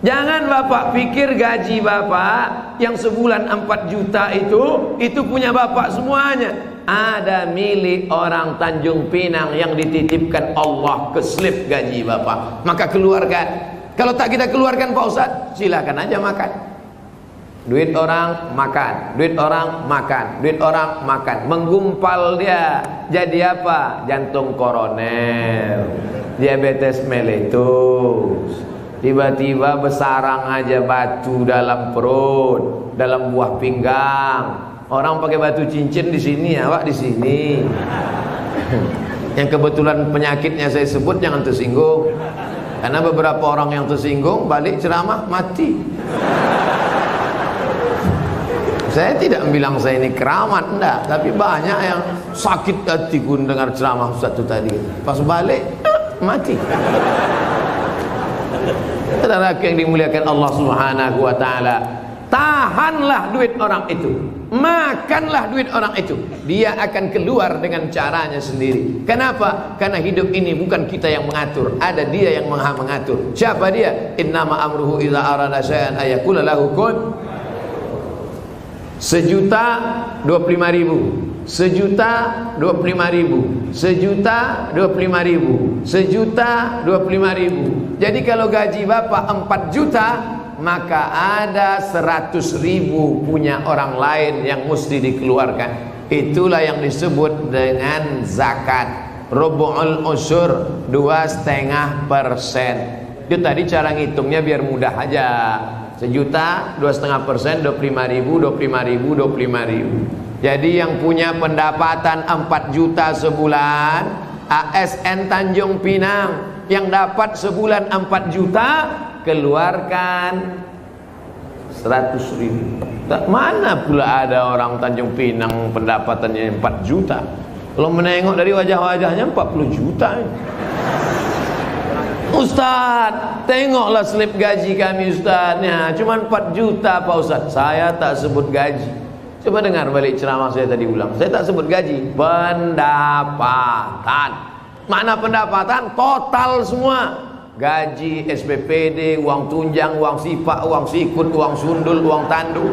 Jangan bapak pikir gaji bapak Yang sebulan 4 juta itu Itu punya bapak semuanya ada milik orang Tanjung Pinang yang dititipkan Allah ke slip gaji Bapak. Maka keluarkan. Kalau tak kita keluarkan Pak Ustaz, silakan aja makan. Duit orang makan, duit orang makan, duit orang makan. Menggumpal dia jadi apa? Jantung koroner, diabetes meletus. Tiba-tiba besarang aja batu dalam perut, dalam buah pinggang Orang pakai batu cincin di sini, awak di sini. Yang kebetulan penyakitnya saya sebut jangan tersinggung. Karena beberapa orang yang tersinggung balik ceramah mati. Saya tidak bilang saya ini keramat enggak, tapi banyak yang sakit hati pun dengar ceramah Ustaz itu tadi. Pas balik mati. Saudara yang dimuliakan Allah Subhanahu wa taala, tahanlah duit orang itu. Makanlah duit orang itu. Dia akan keluar dengan caranya sendiri. Kenapa? Karena hidup ini bukan kita yang mengatur. Ada dia yang maha mengatur. Siapa dia? Innama amruhu idza arada syai'an ayakula lahu kun. Sejuta 25 ribu. Sejuta 25 ribu. Sejuta 25 ribu. Sejuta 25 ribu. Jadi kalau gaji bapak 4 juta maka ada seratus ribu punya orang lain yang mesti dikeluarkan. Itulah yang disebut dengan zakat. Rubu'ul usur dua setengah persen. Itu tadi cara ngitungnya biar mudah aja. Sejuta dua setengah persen dua puluh lima ribu dua puluh lima ribu dua puluh lima ribu. Jadi yang punya pendapatan empat juta sebulan ASN Tanjung Pinang yang dapat sebulan empat juta keluarkan 100 ribu. Tak mana pula ada orang Tanjung Pinang pendapatannya 4 juta. Kalau menengok dari wajah-wajahnya 40 juta. Ustaz tengoklah slip gaji kami Ustaznya. Cuma 4 juta Pak Ustaz. Saya tak sebut gaji. Coba dengar balik ceramah saya tadi ulang. Saya tak sebut gaji. Pendapatan. Mana pendapatan? Total semua gaji, SPPD, uang tunjang, uang sifat, uang sikut, uang sundul, uang tandu.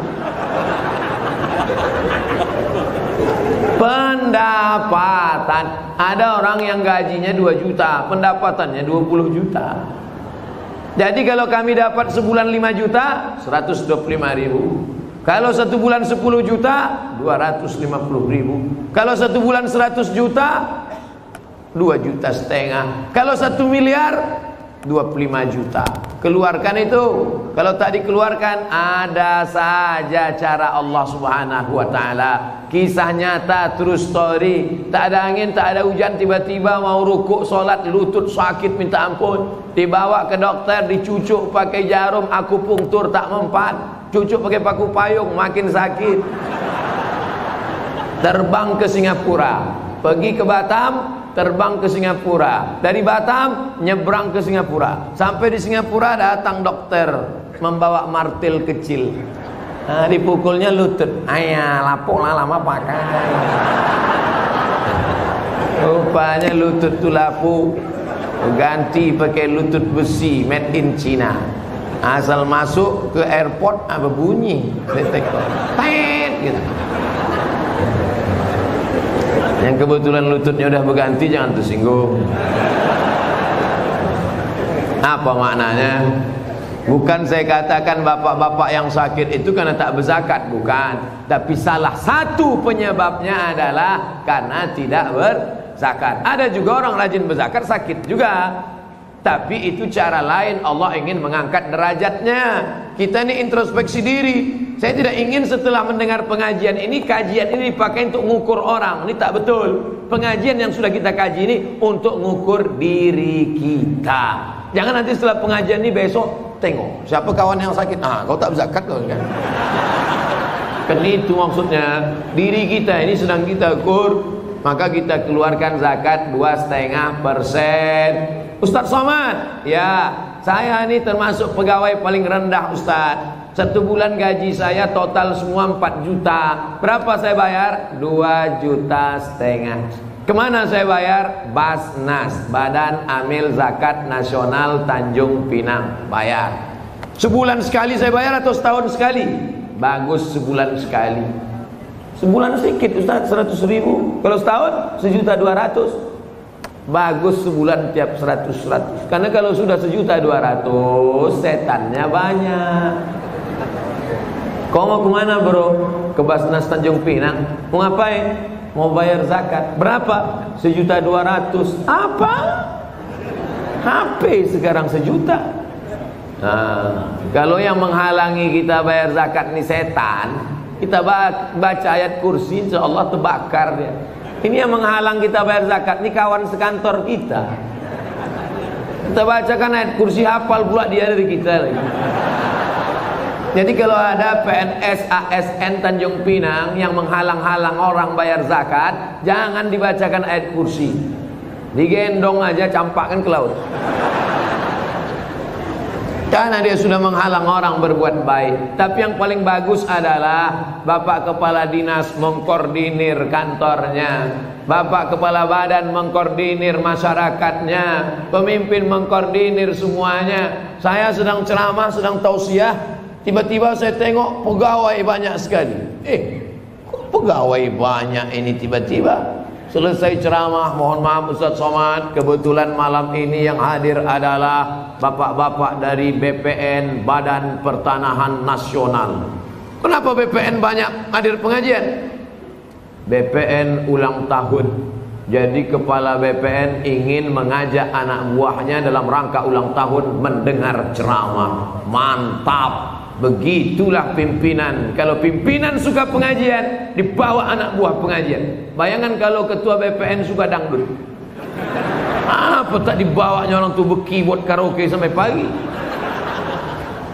Pendapatan. Ada orang yang gajinya 2 juta Pendapatannya 20 juta. Jadi kalau kami dapat sebulan 5 juta 125 ribu. Kalau satu bulan 10 juta 250 ribu. Kalau satu bulan 100 juta 2 juta setengah. Kalau satu miliar 25 juta. Keluarkan itu. Kalau tak dikeluarkan ada saja cara Allah subhanahu wa ta'ala. Kisah nyata true story. Tak ada angin tak ada hujan tiba-tiba mau rukuk solat lutut sakit minta ampun. Dibawa ke dokter dicucuk pakai jarum aku pungtur tak mempan. Cucuk pakai paku payung makin sakit. Terbang ke Singapura. Pergi ke Batam terbang ke Singapura. Dari Batam nyebrang ke Singapura. Sampai di Singapura datang dokter membawa martil kecil. Nah, dipukulnya lutut. Ayah lapuk lah lama pakai. Rupanya lutut tu lapuk ganti pakai lutut besi made in China. Asal masuk ke airport apa bunyi? Detektor tet gitu. Yang kebetulan lututnya udah berganti jangan tersinggung. Apa maknanya? Bukan saya katakan bapak-bapak yang sakit itu karena tak berzakat, bukan. Tapi salah satu penyebabnya adalah karena tidak berzakat. Ada juga orang rajin berzakat sakit juga. Tapi itu cara lain Allah ingin mengangkat derajatnya. Kita ini introspeksi diri. Saya tidak ingin setelah mendengar pengajian ini kajian ini dipakai untuk mengukur orang. Ini tak betul. Pengajian yang sudah kita kaji ini untuk mengukur diri kita. Jangan nanti setelah pengajian ini besok tengok. Siapa kawan yang sakit? Ah kau tak berzakat kau kan kan itu maksudnya. Diri kita ini sedang kita ukur. Maka kita keluarkan zakat dua setengah persen. Ustadz Somad ya saya ini termasuk pegawai paling rendah Ustadz satu bulan gaji saya total semua 4 juta berapa saya bayar 2 juta setengah Ke mana saya bayar? Basnas, Badan Amil Zakat Nasional Tanjung Pinang. Bayar. Sebulan sekali saya bayar atau setahun sekali? Bagus sebulan sekali. Sebulan sedikit Ustaz, 100 ribu. Kalau setahun, sejuta dua ratus. Bagus sebulan tiap 100 100. Karena kalau sudah sejuta dua ratus, setannya banyak. Kau mau ke mana bro? Ke Basnas Tanjung Pinang. Mau ngapain? mau bayar zakat. Berapa? Sejuta dua ratus. Apa? HP sekarang sejuta. Nah, kalau yang menghalangi kita bayar zakat ini setan kita baca ayat kursi insya Allah terbakar dia. Ini yang menghalang kita bayar zakat ini kawan sekantor kita. Kita bacakan ayat kursi hafal pula dia dari kita lagi jadi kalau ada PNS ASN Tanjung Pinang yang menghalang-halang orang bayar zakat, jangan dibacakan ayat kursi. Digendong aja campakkan ke laut. Karena dia sudah menghalang orang berbuat baik. Tapi yang paling bagus adalah Bapak Kepala Dinas mengkoordinir kantornya. Bapak Kepala Badan mengkoordinir masyarakatnya. Pemimpin mengkoordinir semuanya. Saya sedang ceramah, sedang tausiah. Tiba-tiba saya tengok pegawai banyak sekali. Eh, kok pegawai banyak ini tiba-tiba? Selesai ceramah, mohon maaf Ustaz Somad, kebetulan malam ini yang hadir adalah bapak-bapak dari BPN Badan Pertanahan Nasional. Kenapa BPN banyak hadir pengajian? BPN ulang tahun. Jadi kepala BPN ingin mengajak anak buahnya dalam rangka ulang tahun mendengar ceramah. Mantap. Begitulah pimpinan. Kalau pimpinan suka pengajian, dibawa anak buah pengajian. Bayangan kalau ketua BPN suka dangdut. Apa tak dibawanya orang tu beki buat karaoke sampai pagi?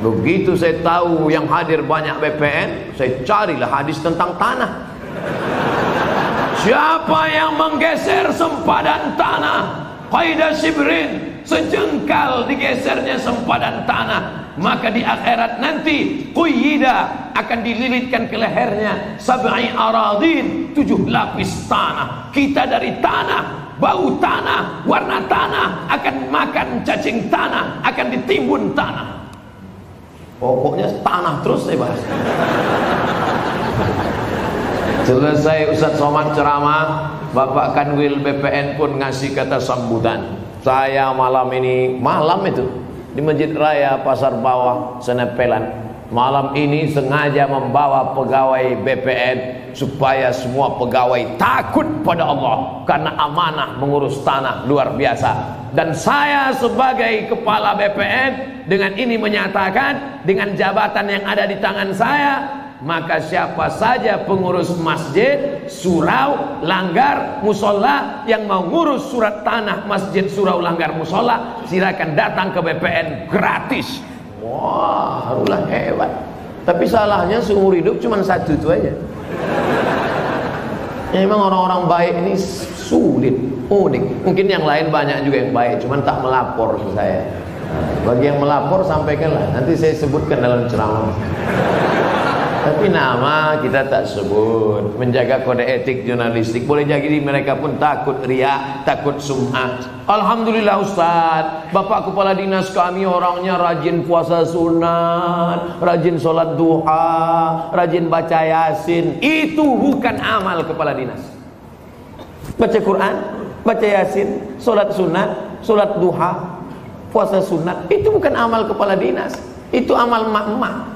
Begitu saya tahu yang hadir banyak BPN, saya carilah hadis tentang tanah. Siapa yang menggeser sempadan tanah? Qaidah Sibrin, sejengkal digesernya sempadan tanah maka di akhirat nanti quyida akan dililitkan ke lehernya sab'i aradin tujuh lapis tanah. Kita dari tanah bau tanah warna tanah akan makan cacing tanah akan ditimbun tanah. Pokoknya tanah terus saya bahas selesai Ustaz Somad ceramah Bapak Kanwil BPN pun ngasih kata sambutan. Saya malam ini malam itu di Masjid Raya Pasar Bawah Senepelan. Malam ini sengaja membawa pegawai BPN supaya semua pegawai takut pada Allah karena amanah mengurus tanah luar biasa. Dan saya sebagai kepala BPN dengan ini menyatakan dengan jabatan yang ada di tangan saya maka siapa saja pengurus masjid, surau, langgar, musola yang mau ngurus surat tanah masjid, surau, langgar, musola, silakan datang ke BPN gratis. Wah, harulah hebat. Tapi salahnya seumur hidup cuma satu itu aja. Ya, memang orang-orang baik ini sulit, unik. Mungkin yang lain banyak juga yang baik, cuma tak melapor ke saya. Bagi yang melapor sampaikanlah. Nanti saya sebutkan dalam ceramah. Tapi nama kita tak sebut. Menjaga kode etik jurnalistik. Boleh jadi mereka pun takut riak Takut sum'ah Alhamdulillah Ustaz. Bapak Kepala Dinas kami orangnya rajin puasa sunat Rajin sholat duha Rajin baca yasin. Itu bukan amal Kepala Dinas. Baca Quran Baca yasin Sholat sunat Sholat duha Puasa sunat. Itu bukan amal Kepala Dinas. Itu amal mak-mak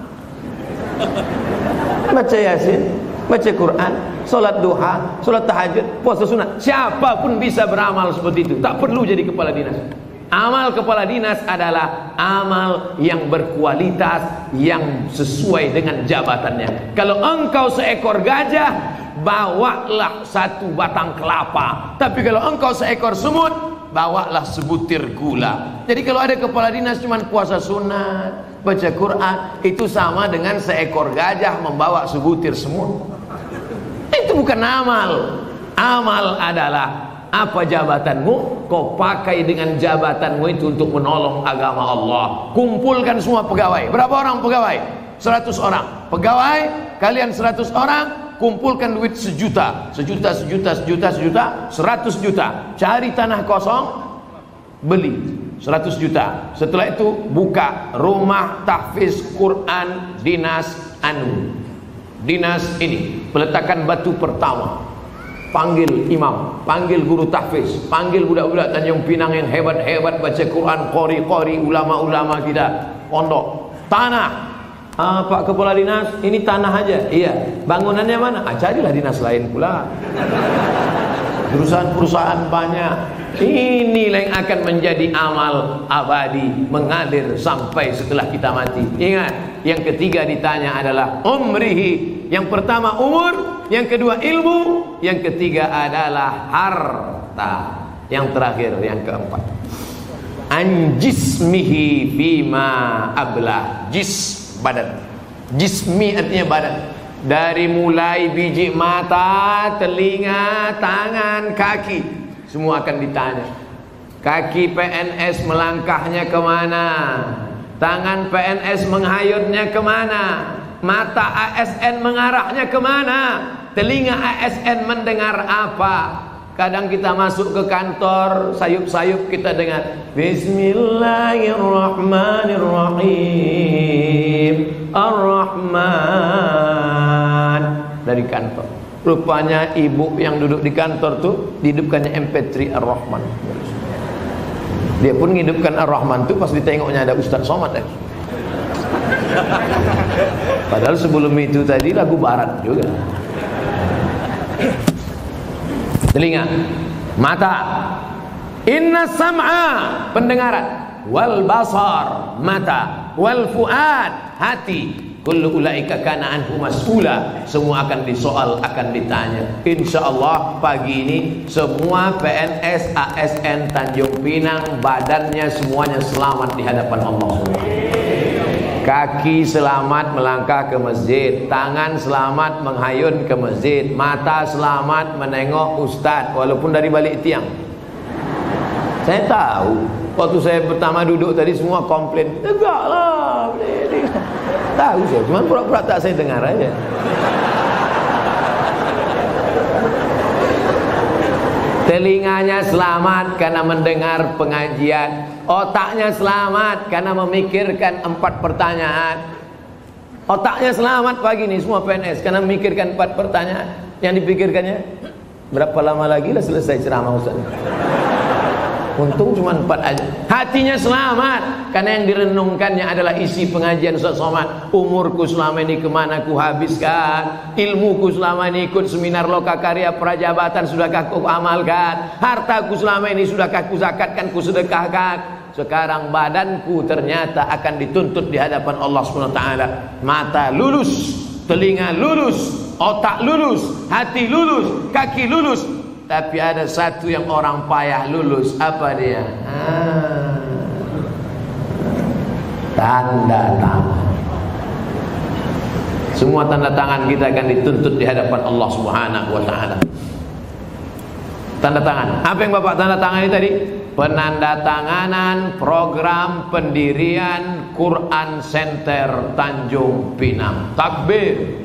baca yasin baca Quran solat duha solat tahajud puasa sunat siapa pun bisa beramal seperti itu tak perlu jadi kepala dinas. Amal kepala dinas adalah amal yang berkualitas yang sesuai dengan jabatannya. Kalau engkau seekor gajah bawalah satu batang kelapa. Tapi kalau engkau seekor semut bawalah sebutir gula. Jadi kalau ada kepala dinas cuma puasa sunat baca Quran itu sama dengan seekor gajah membawa sebutir semut. Itu bukan amal. Amal adalah apa jabatanmu? Kau pakai dengan jabatanmu itu untuk menolong agama Allah. Kumpulkan semua pegawai. Berapa orang pegawai? 100 orang. Pegawai kalian 100 orang kumpulkan duit sejuta. Sejuta sejuta sejuta sejuta 100 juta. Cari tanah kosong beli 100 juta setelah itu buka rumah tahfiz Quran dinas anu dinas ini peletakan batu pertama panggil imam panggil guru tahfiz panggil budak-budak Tanjung Pinang yang hebat-hebat baca Quran qori-qori ulama-ulama kita pondok tanah Ah, Pak Kepala Dinas, ini tanah aja. Iya. Bangunannya mana? Ah, carilah dinas lain pula. Perusahaan-perusahaan banyak. Inilah yang akan menjadi amal abadi mengalir sampai setelah kita mati. Ingat, yang ketiga ditanya adalah umrihi. Yang pertama umur, yang kedua ilmu, yang ketiga adalah harta. Yang terakhir yang keempat. Anjismihi bima ablah. Jis badan. Jismi artinya badan. Dari mulai biji mata, telinga, tangan, kaki semua akan ditanya. Kaki PNS melangkahnya ke mana? Tangan PNS menghayutnya ke mana? Mata ASN mengarahnya ke mana? Telinga ASN mendengar apa? Kadang kita masuk ke kantor, sayup-sayup kita dengar Bismillahirrahmanirrahim Ar-Rahman dari kantor. Rupanya ibu yang duduk di kantor tuh dihidupkannya MP3 Ar-Rahman. Dia pun menghidupkan Ar-Rahman tuh pas ditengoknya ada Ustaz Somad lagi. Padahal sebelum itu tadi lagu barat juga. Telinga, mata, inna sam'a pendengaran, wal basar mata, wal fuad hati, Kullu ulaika kana anhu mas'ula. Semua akan disoal, akan ditanya. Insyaallah pagi ini semua PNS ASN Tanjung Pinang badannya semuanya selamat di hadapan Allah Kaki selamat melangkah ke masjid, tangan selamat menghayun ke masjid, mata selamat menengok ustaz walaupun dari balik tiang. Saya tahu waktu saya pertama duduk tadi semua komplain, "Tegaklah." Tahu saya, cuma pura-pura tak saya dengar aja. Telinganya selamat karena mendengar pengajian Otaknya selamat karena memikirkan empat pertanyaan Otaknya selamat pagi ini semua PNS Karena memikirkan empat pertanyaan Yang dipikirkannya Berapa lama lagi lah selesai ceramah Ustaz Untung cuma empat aja. Hatinya selamat karena yang direnungkannya adalah isi pengajian Ustaz. Umurku selama ini ke mana ku habiskan? Ilmuku selama ini ikut seminar loka karya prajabatan sudahkah ku amalkan? Hartaku selama ini sudahkah ku zakatkan, ku sedekahkan? Sekarang badanku ternyata akan dituntut di hadapan Allah SWT. Mata lulus, telinga lulus, otak lulus, hati lulus, kaki lulus, tapi ada satu yang orang payah lulus Apa dia? Ah, tanda tangan Semua tanda tangan kita akan dituntut di hadapan Allah subhanahu wa ta'ala Tanda tangan. Apa yang Bapak tanda tangan ini tadi? Penandatanganan program pendirian Quran Center Tanjung Pinang. Takbir.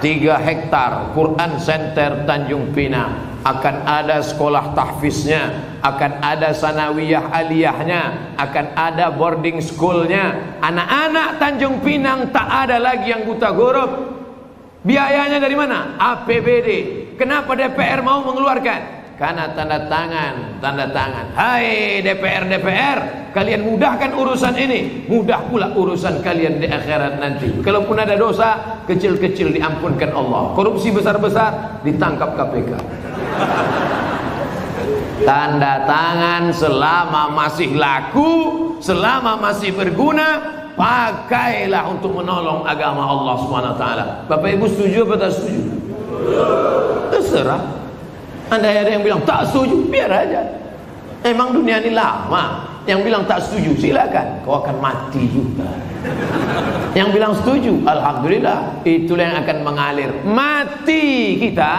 Tiga hektar Quran Center Tanjung Pinang akan ada sekolah tahfiznya, akan ada sanawiyah aliyahnya, akan ada boarding schoolnya. Anak-anak Tanjung Pinang tak ada lagi yang buta huruf. Biayanya dari mana? APBD. Kenapa DPR mau mengeluarkan? Karena tanda tangan, tanda tangan. Hai DPR, DPR, kalian mudahkan urusan ini. Mudah pula urusan kalian di akhirat nanti. Kalaupun ada dosa, kecil-kecil diampunkan Allah. Korupsi besar-besar, ditangkap KPK. Tanda tangan selama masih laku, selama masih berguna, pakailah untuk menolong agama Allah SWT. Bapak Ibu setuju atau tak setuju? Terserah. Anda ada yang bilang tak setuju, biar aja. Emang dunia ini lama. Yang bilang tak setuju, silakan. Kau akan mati juga. Yang bilang setuju, alhamdulillah, itulah yang akan mengalir. Mati kita,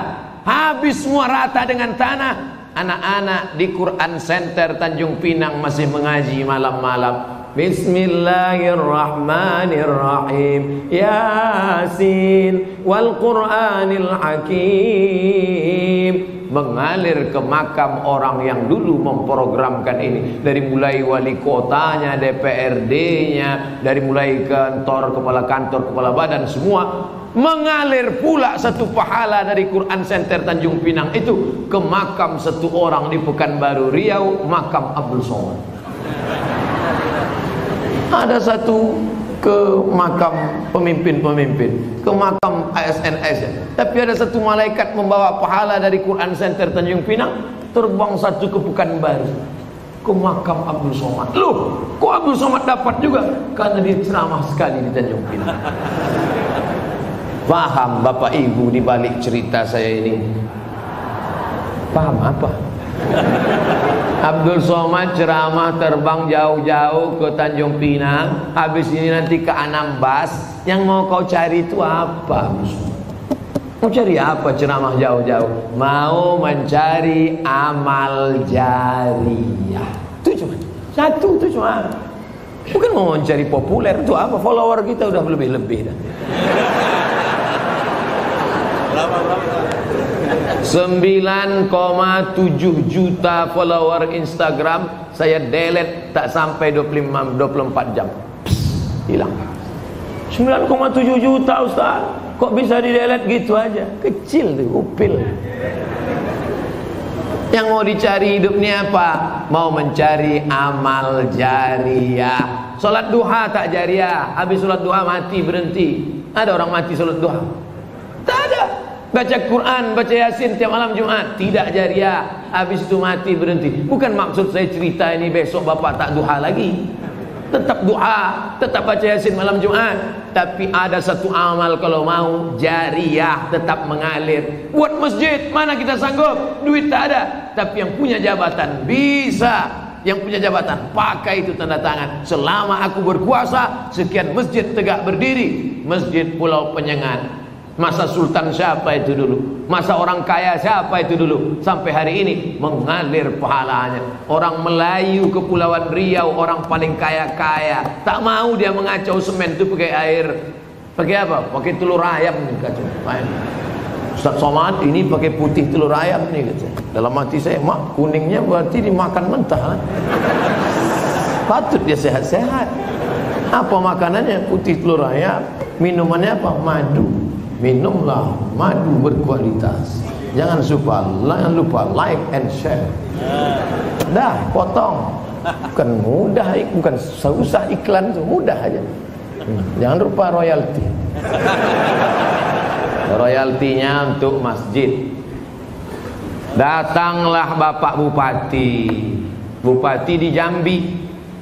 habis semua rata dengan tanah. Anak-anak di Quran Center Tanjung Pinang masih mengaji malam-malam. Bismillahirrahmanirrahim Yasin Wal Quranil Hakim mengalir ke makam orang yang dulu memprogramkan ini dari mulai wali kotanya, DPRD-nya, dari mulai kantor kepala kantor, kepala badan semua mengalir pula satu pahala dari Quran Center Tanjung Pinang itu ke makam satu orang di Pekanbaru Riau, makam Abdul Somad. Ada satu ke makam pemimpin-pemimpin, ke makam ASN-ASN. Tapi ada satu malaikat membawa pahala dari Quran Center Tanjung Pinang, terbang satu ke Pekanbaru ke makam Abdul Somad. Loh, kok Abdul Somad dapat juga? Karena dia ceramah sekali di Tanjung Pinang. Paham Bapak Ibu di balik cerita saya ini? Paham apa? Abdul Somad ceramah terbang jauh-jauh ke Tanjung Pinang Habis ini nanti ke Anambas Yang mau kau cari itu apa? Mau cari apa ceramah jauh-jauh? Mau mencari amal jariah Itu cuma Satu itu cuma Bukan mau mencari populer Itu apa? Follower kita udah lebih-lebih 9,7 juta follower Instagram. Saya delete tak sampai 25 24 jam. Psst, hilang. 9,7 juta Ustaz. Kok bisa di delete gitu aja? Kecil tuh upil. Yang mau dicari hidupnya apa? Mau mencari amal jariah. Salat duha tak jariah. Habis salat duha mati berhenti. Ada orang mati salat duha Baca Quran, baca Yasin tiap malam Jumat Tidak jariah Habis itu mati berhenti. Bukan maksud saya cerita ini besok bapak tak duha lagi. Tetap duha Tetap baca Yasin malam Jumat Tapi ada satu amal kalau mau Jariah tetap mengalir. Buat masjid Mana kita sanggup? Duit tak ada. Tapi yang punya jabatan Bisa. Yang punya jabatan pakai itu tanda tangan. Selama aku berkuasa sekian masjid tegak berdiri. Masjid pulau penyengat Masa sultan siapa itu dulu? Masa orang kaya siapa itu dulu? Sampai hari ini mengalir pahalanya. Orang Melayu kepulauan Riau orang paling kaya-kaya. Tak mau dia mengacau semen itu pakai air. Pakai apa? Pakai telur ayam kacau. Ustaz Somad ini pakai putih telur ayam nih kata. Dalam hati saya, mak kuningnya berarti dimakan mentah. Patut dia sehat-sehat. Apa makanannya? Putih telur ayam. Minumannya apa? Madu minumlah madu berkualitas. Jangan lupa jangan lupa like and share. Dah potong. Bukan mudah bukan susah iklan itu mudah aja. Jangan lupa royalti. Royaltinya untuk masjid. Datanglah bapak bupati. Bupati di Jambi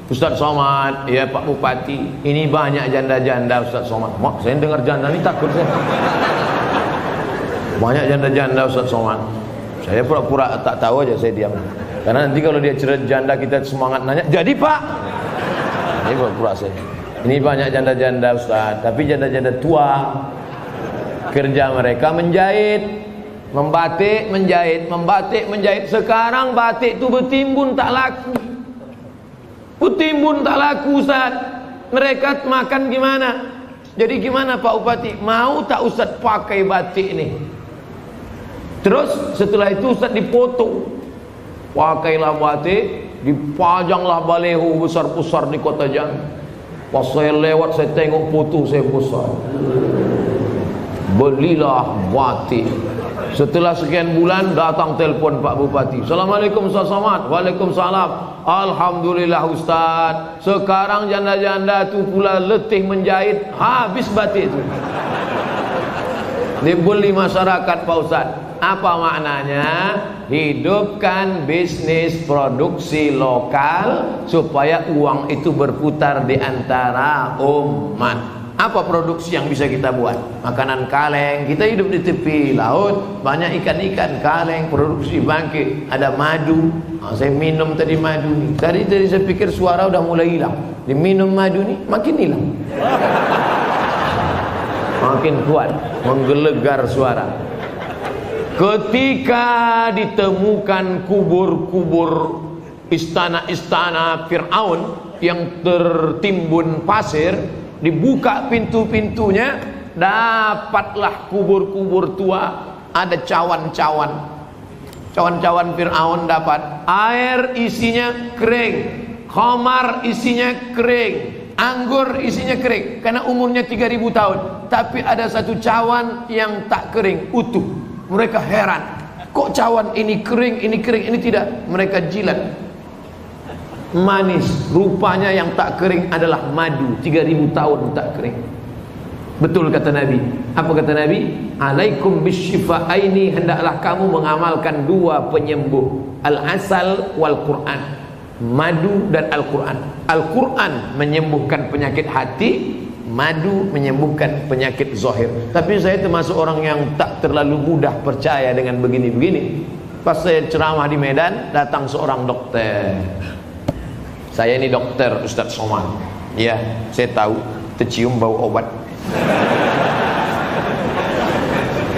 Ustaz Somad, ya Pak Bupati, ini banyak janda-janda Ustaz Somad. Mak, saya dengar janda ini takut saya. Banyak janda-janda Ustaz Somad. Saya pura-pura tak tahu aja saya diam. Karena nanti kalau dia cerita janda kita semangat nanya, jadi Pak. Ini pura-pura saya. Ini banyak janda-janda Ustaz, tapi janda-janda tua. Kerja mereka menjahit. Membatik, menjahit, membatik, menjahit. Sekarang batik itu bertimbun tak laku. Bertimbun tak laku Ustaz. Mereka makan gimana? Jadi gimana Pak Upati? Mau tak Ustaz pakai batik ini? Terus setelah itu Ustaz dipoto. Pakailah batik, dipajanglah baleho besar-besar di kota Jambi. Pas saya lewat saya tengok foto saya bosan. Belilah batik Setelah sekian bulan datang telpon Pak Bupati. Assalamualaikum Ustaz Samad. Waalaikumsalam. Alhamdulillah Ustaz. Sekarang janda-janda tu pula letih menjahit habis batik tu. Dibeli masyarakat Pak Ustaz. Apa maknanya? Hidupkan bisnis produksi lokal supaya uang itu berputar di antara umat. Apa produksi yang bisa kita buat? Makanan kaleng. Kita hidup di tepi laut, banyak ikan-ikan kaleng, produksi bangkit. Ada madu. Oh, saya minum tadi madu ni. Tadi tadi saya pikir suara udah mulai hilang. Diminum madu ni makin hilang. Makin kuat menggelegar suara. Ketika ditemukan kubur-kubur istana-istana Fir'aun yang tertimbun pasir, dibuka pintu-pintunya dapatlah kubur-kubur tua. Ada cawan-cawan. Cawan-cawan Fir'aun dapat. Air isinya kering. Khamar isinya kering. Anggur isinya kering. Karena umurnya 3000 tahun. Tapi ada satu cawan yang tak kering. Utuh. Mereka heran. Kok cawan ini kering ini kering ini tidak? Mereka jilat manis. Rupanya yang tak kering adalah madu. 3000 tahun tak kering. Betul kata Nabi. Apa kata Nabi? Alaikum bisyifa'aini. Hendaklah kamu mengamalkan dua penyembuh. Al-asal wal Quran. Madu dan Al-Quran. Al-Quran menyembuhkan penyakit hati madu menyembuhkan penyakit zahir. Tapi saya termasuk orang yang tak terlalu mudah percaya dengan begini-begini. Pas saya ceramah di Medan datang seorang dokter saya ini dokter Ustaz Somad. Ya, saya tahu tercium bau obat.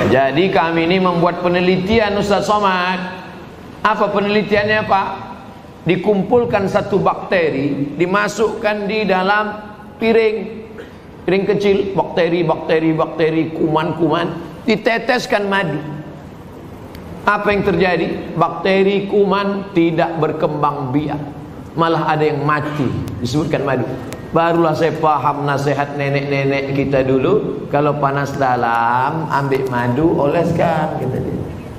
Jadi kami ini membuat penelitian Ustaz Somad. Apa penelitiannya Pak? Dikumpulkan satu bakteri, dimasukkan di dalam piring. Piring kecil, bakteri, bakteri, bakteri, kuman-kuman, diteteskan madu. Apa yang terjadi? Bakteri kuman tidak berkembang biak malah ada yang mati. Disebutkan madu. Barulah saya paham nasihat nenek-nenek kita dulu. Kalau panas dalam ambil madu oleskan kita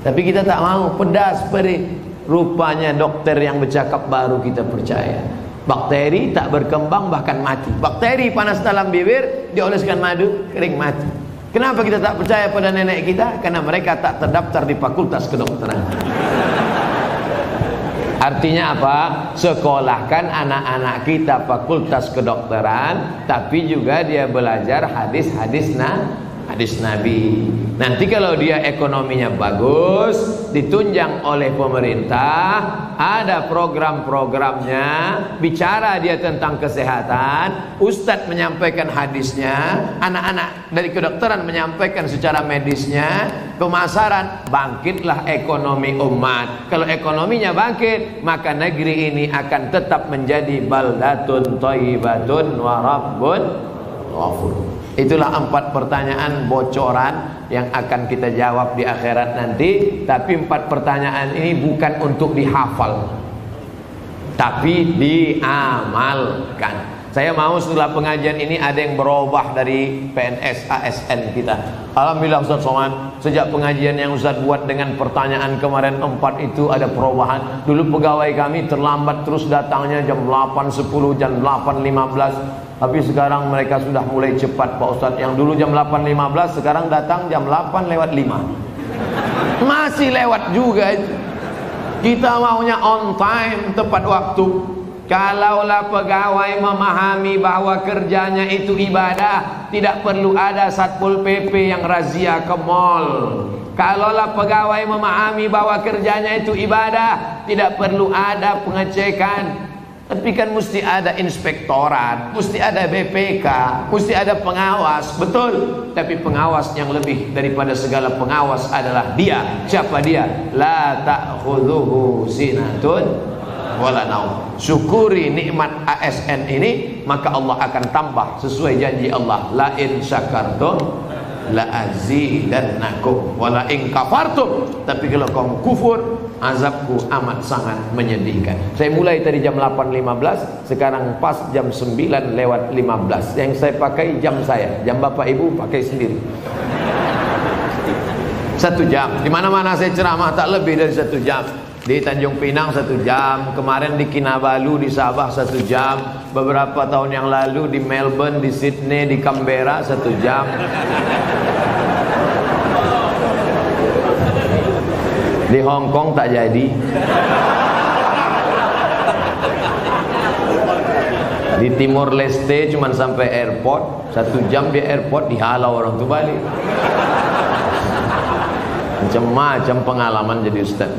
tapi kita tak mau. Pedas perih. Rupanya dokter yang bercakap baru kita percaya. Bakteri tak berkembang bahkan mati. Bakteri panas dalam bibir dioleskan madu kering mati. Kenapa kita tak percaya pada nenek kita? Karena mereka tak terdaftar di fakultas kedokteran Artinya apa? Sekolahkan anak-anak kita fakultas kedokteran Tapi juga dia belajar hadis-hadis nah hadis Nabi. Nanti kalau dia ekonominya bagus, ditunjang oleh pemerintah, ada program-programnya, bicara dia tentang kesehatan, ustadz menyampaikan hadisnya, anak-anak dari kedokteran menyampaikan secara medisnya, pemasaran, bangkitlah ekonomi umat. Kalau ekonominya bangkit, maka negeri ini akan tetap menjadi baldatun thayyibatun wa rabbun. Itulah empat pertanyaan bocoran yang akan kita jawab di akhirat nanti. Tapi empat pertanyaan ini bukan untuk dihafal, tapi diamalkan. Saya mau setelah pengajian ini ada yang berubah dari PNS ASN kita. Alhamdulillah Ustaz Somad, sejak pengajian yang Ustaz buat dengan pertanyaan kemarin empat itu ada perubahan. Dulu pegawai kami terlambat terus datangnya jam 8.10, jam 8.15. Tapi sekarang mereka sudah mulai cepat Pak Ustadz. Yang dulu jam 8.15 sekarang datang jam 8 lewat 5 Masih lewat juga Kita maunya on time tepat waktu. Kalaulah pegawai memahami bahwa kerjanya itu ibadah Tidak perlu ada Satpol PP yang razia ke mall. Kalaulah pegawai memahami bahwa kerjanya itu ibadah Tidak perlu ada pengecekan Tapi kan mesti ada inspektorat, mesti ada BPK, mesti ada pengawas, betul. Tapi pengawas yang lebih daripada segala pengawas adalah dia. Siapa dia? La ta'khudhuhu sinatun wala naum. Syukuri nikmat ASN ini, maka Allah akan tambah sesuai janji Allah. La in syakartum la azidannakum wala in kafartum tapi kalau kamu kufur azabku amat sangat menyedihkan. Saya mulai tadi jam 8.15 sekarang pas jam 9 lewat 15 yang saya pakai jam saya jam bapak ibu pakai sendiri. Satu jam. Di mana mana saya ceramah tak lebih dari satu jam. Di Tanjung Pinang satu jam kemarin di Kinabalu di Sabah satu jam beberapa tahun yang lalu di Melbourne di Sydney di Canberra satu jam di Hong Kong tak jadi. Di Timur Leste cuma sampai airport. Satu jam di airport dihalau orang tu balik. Macam-macam pengalaman jadi ustaz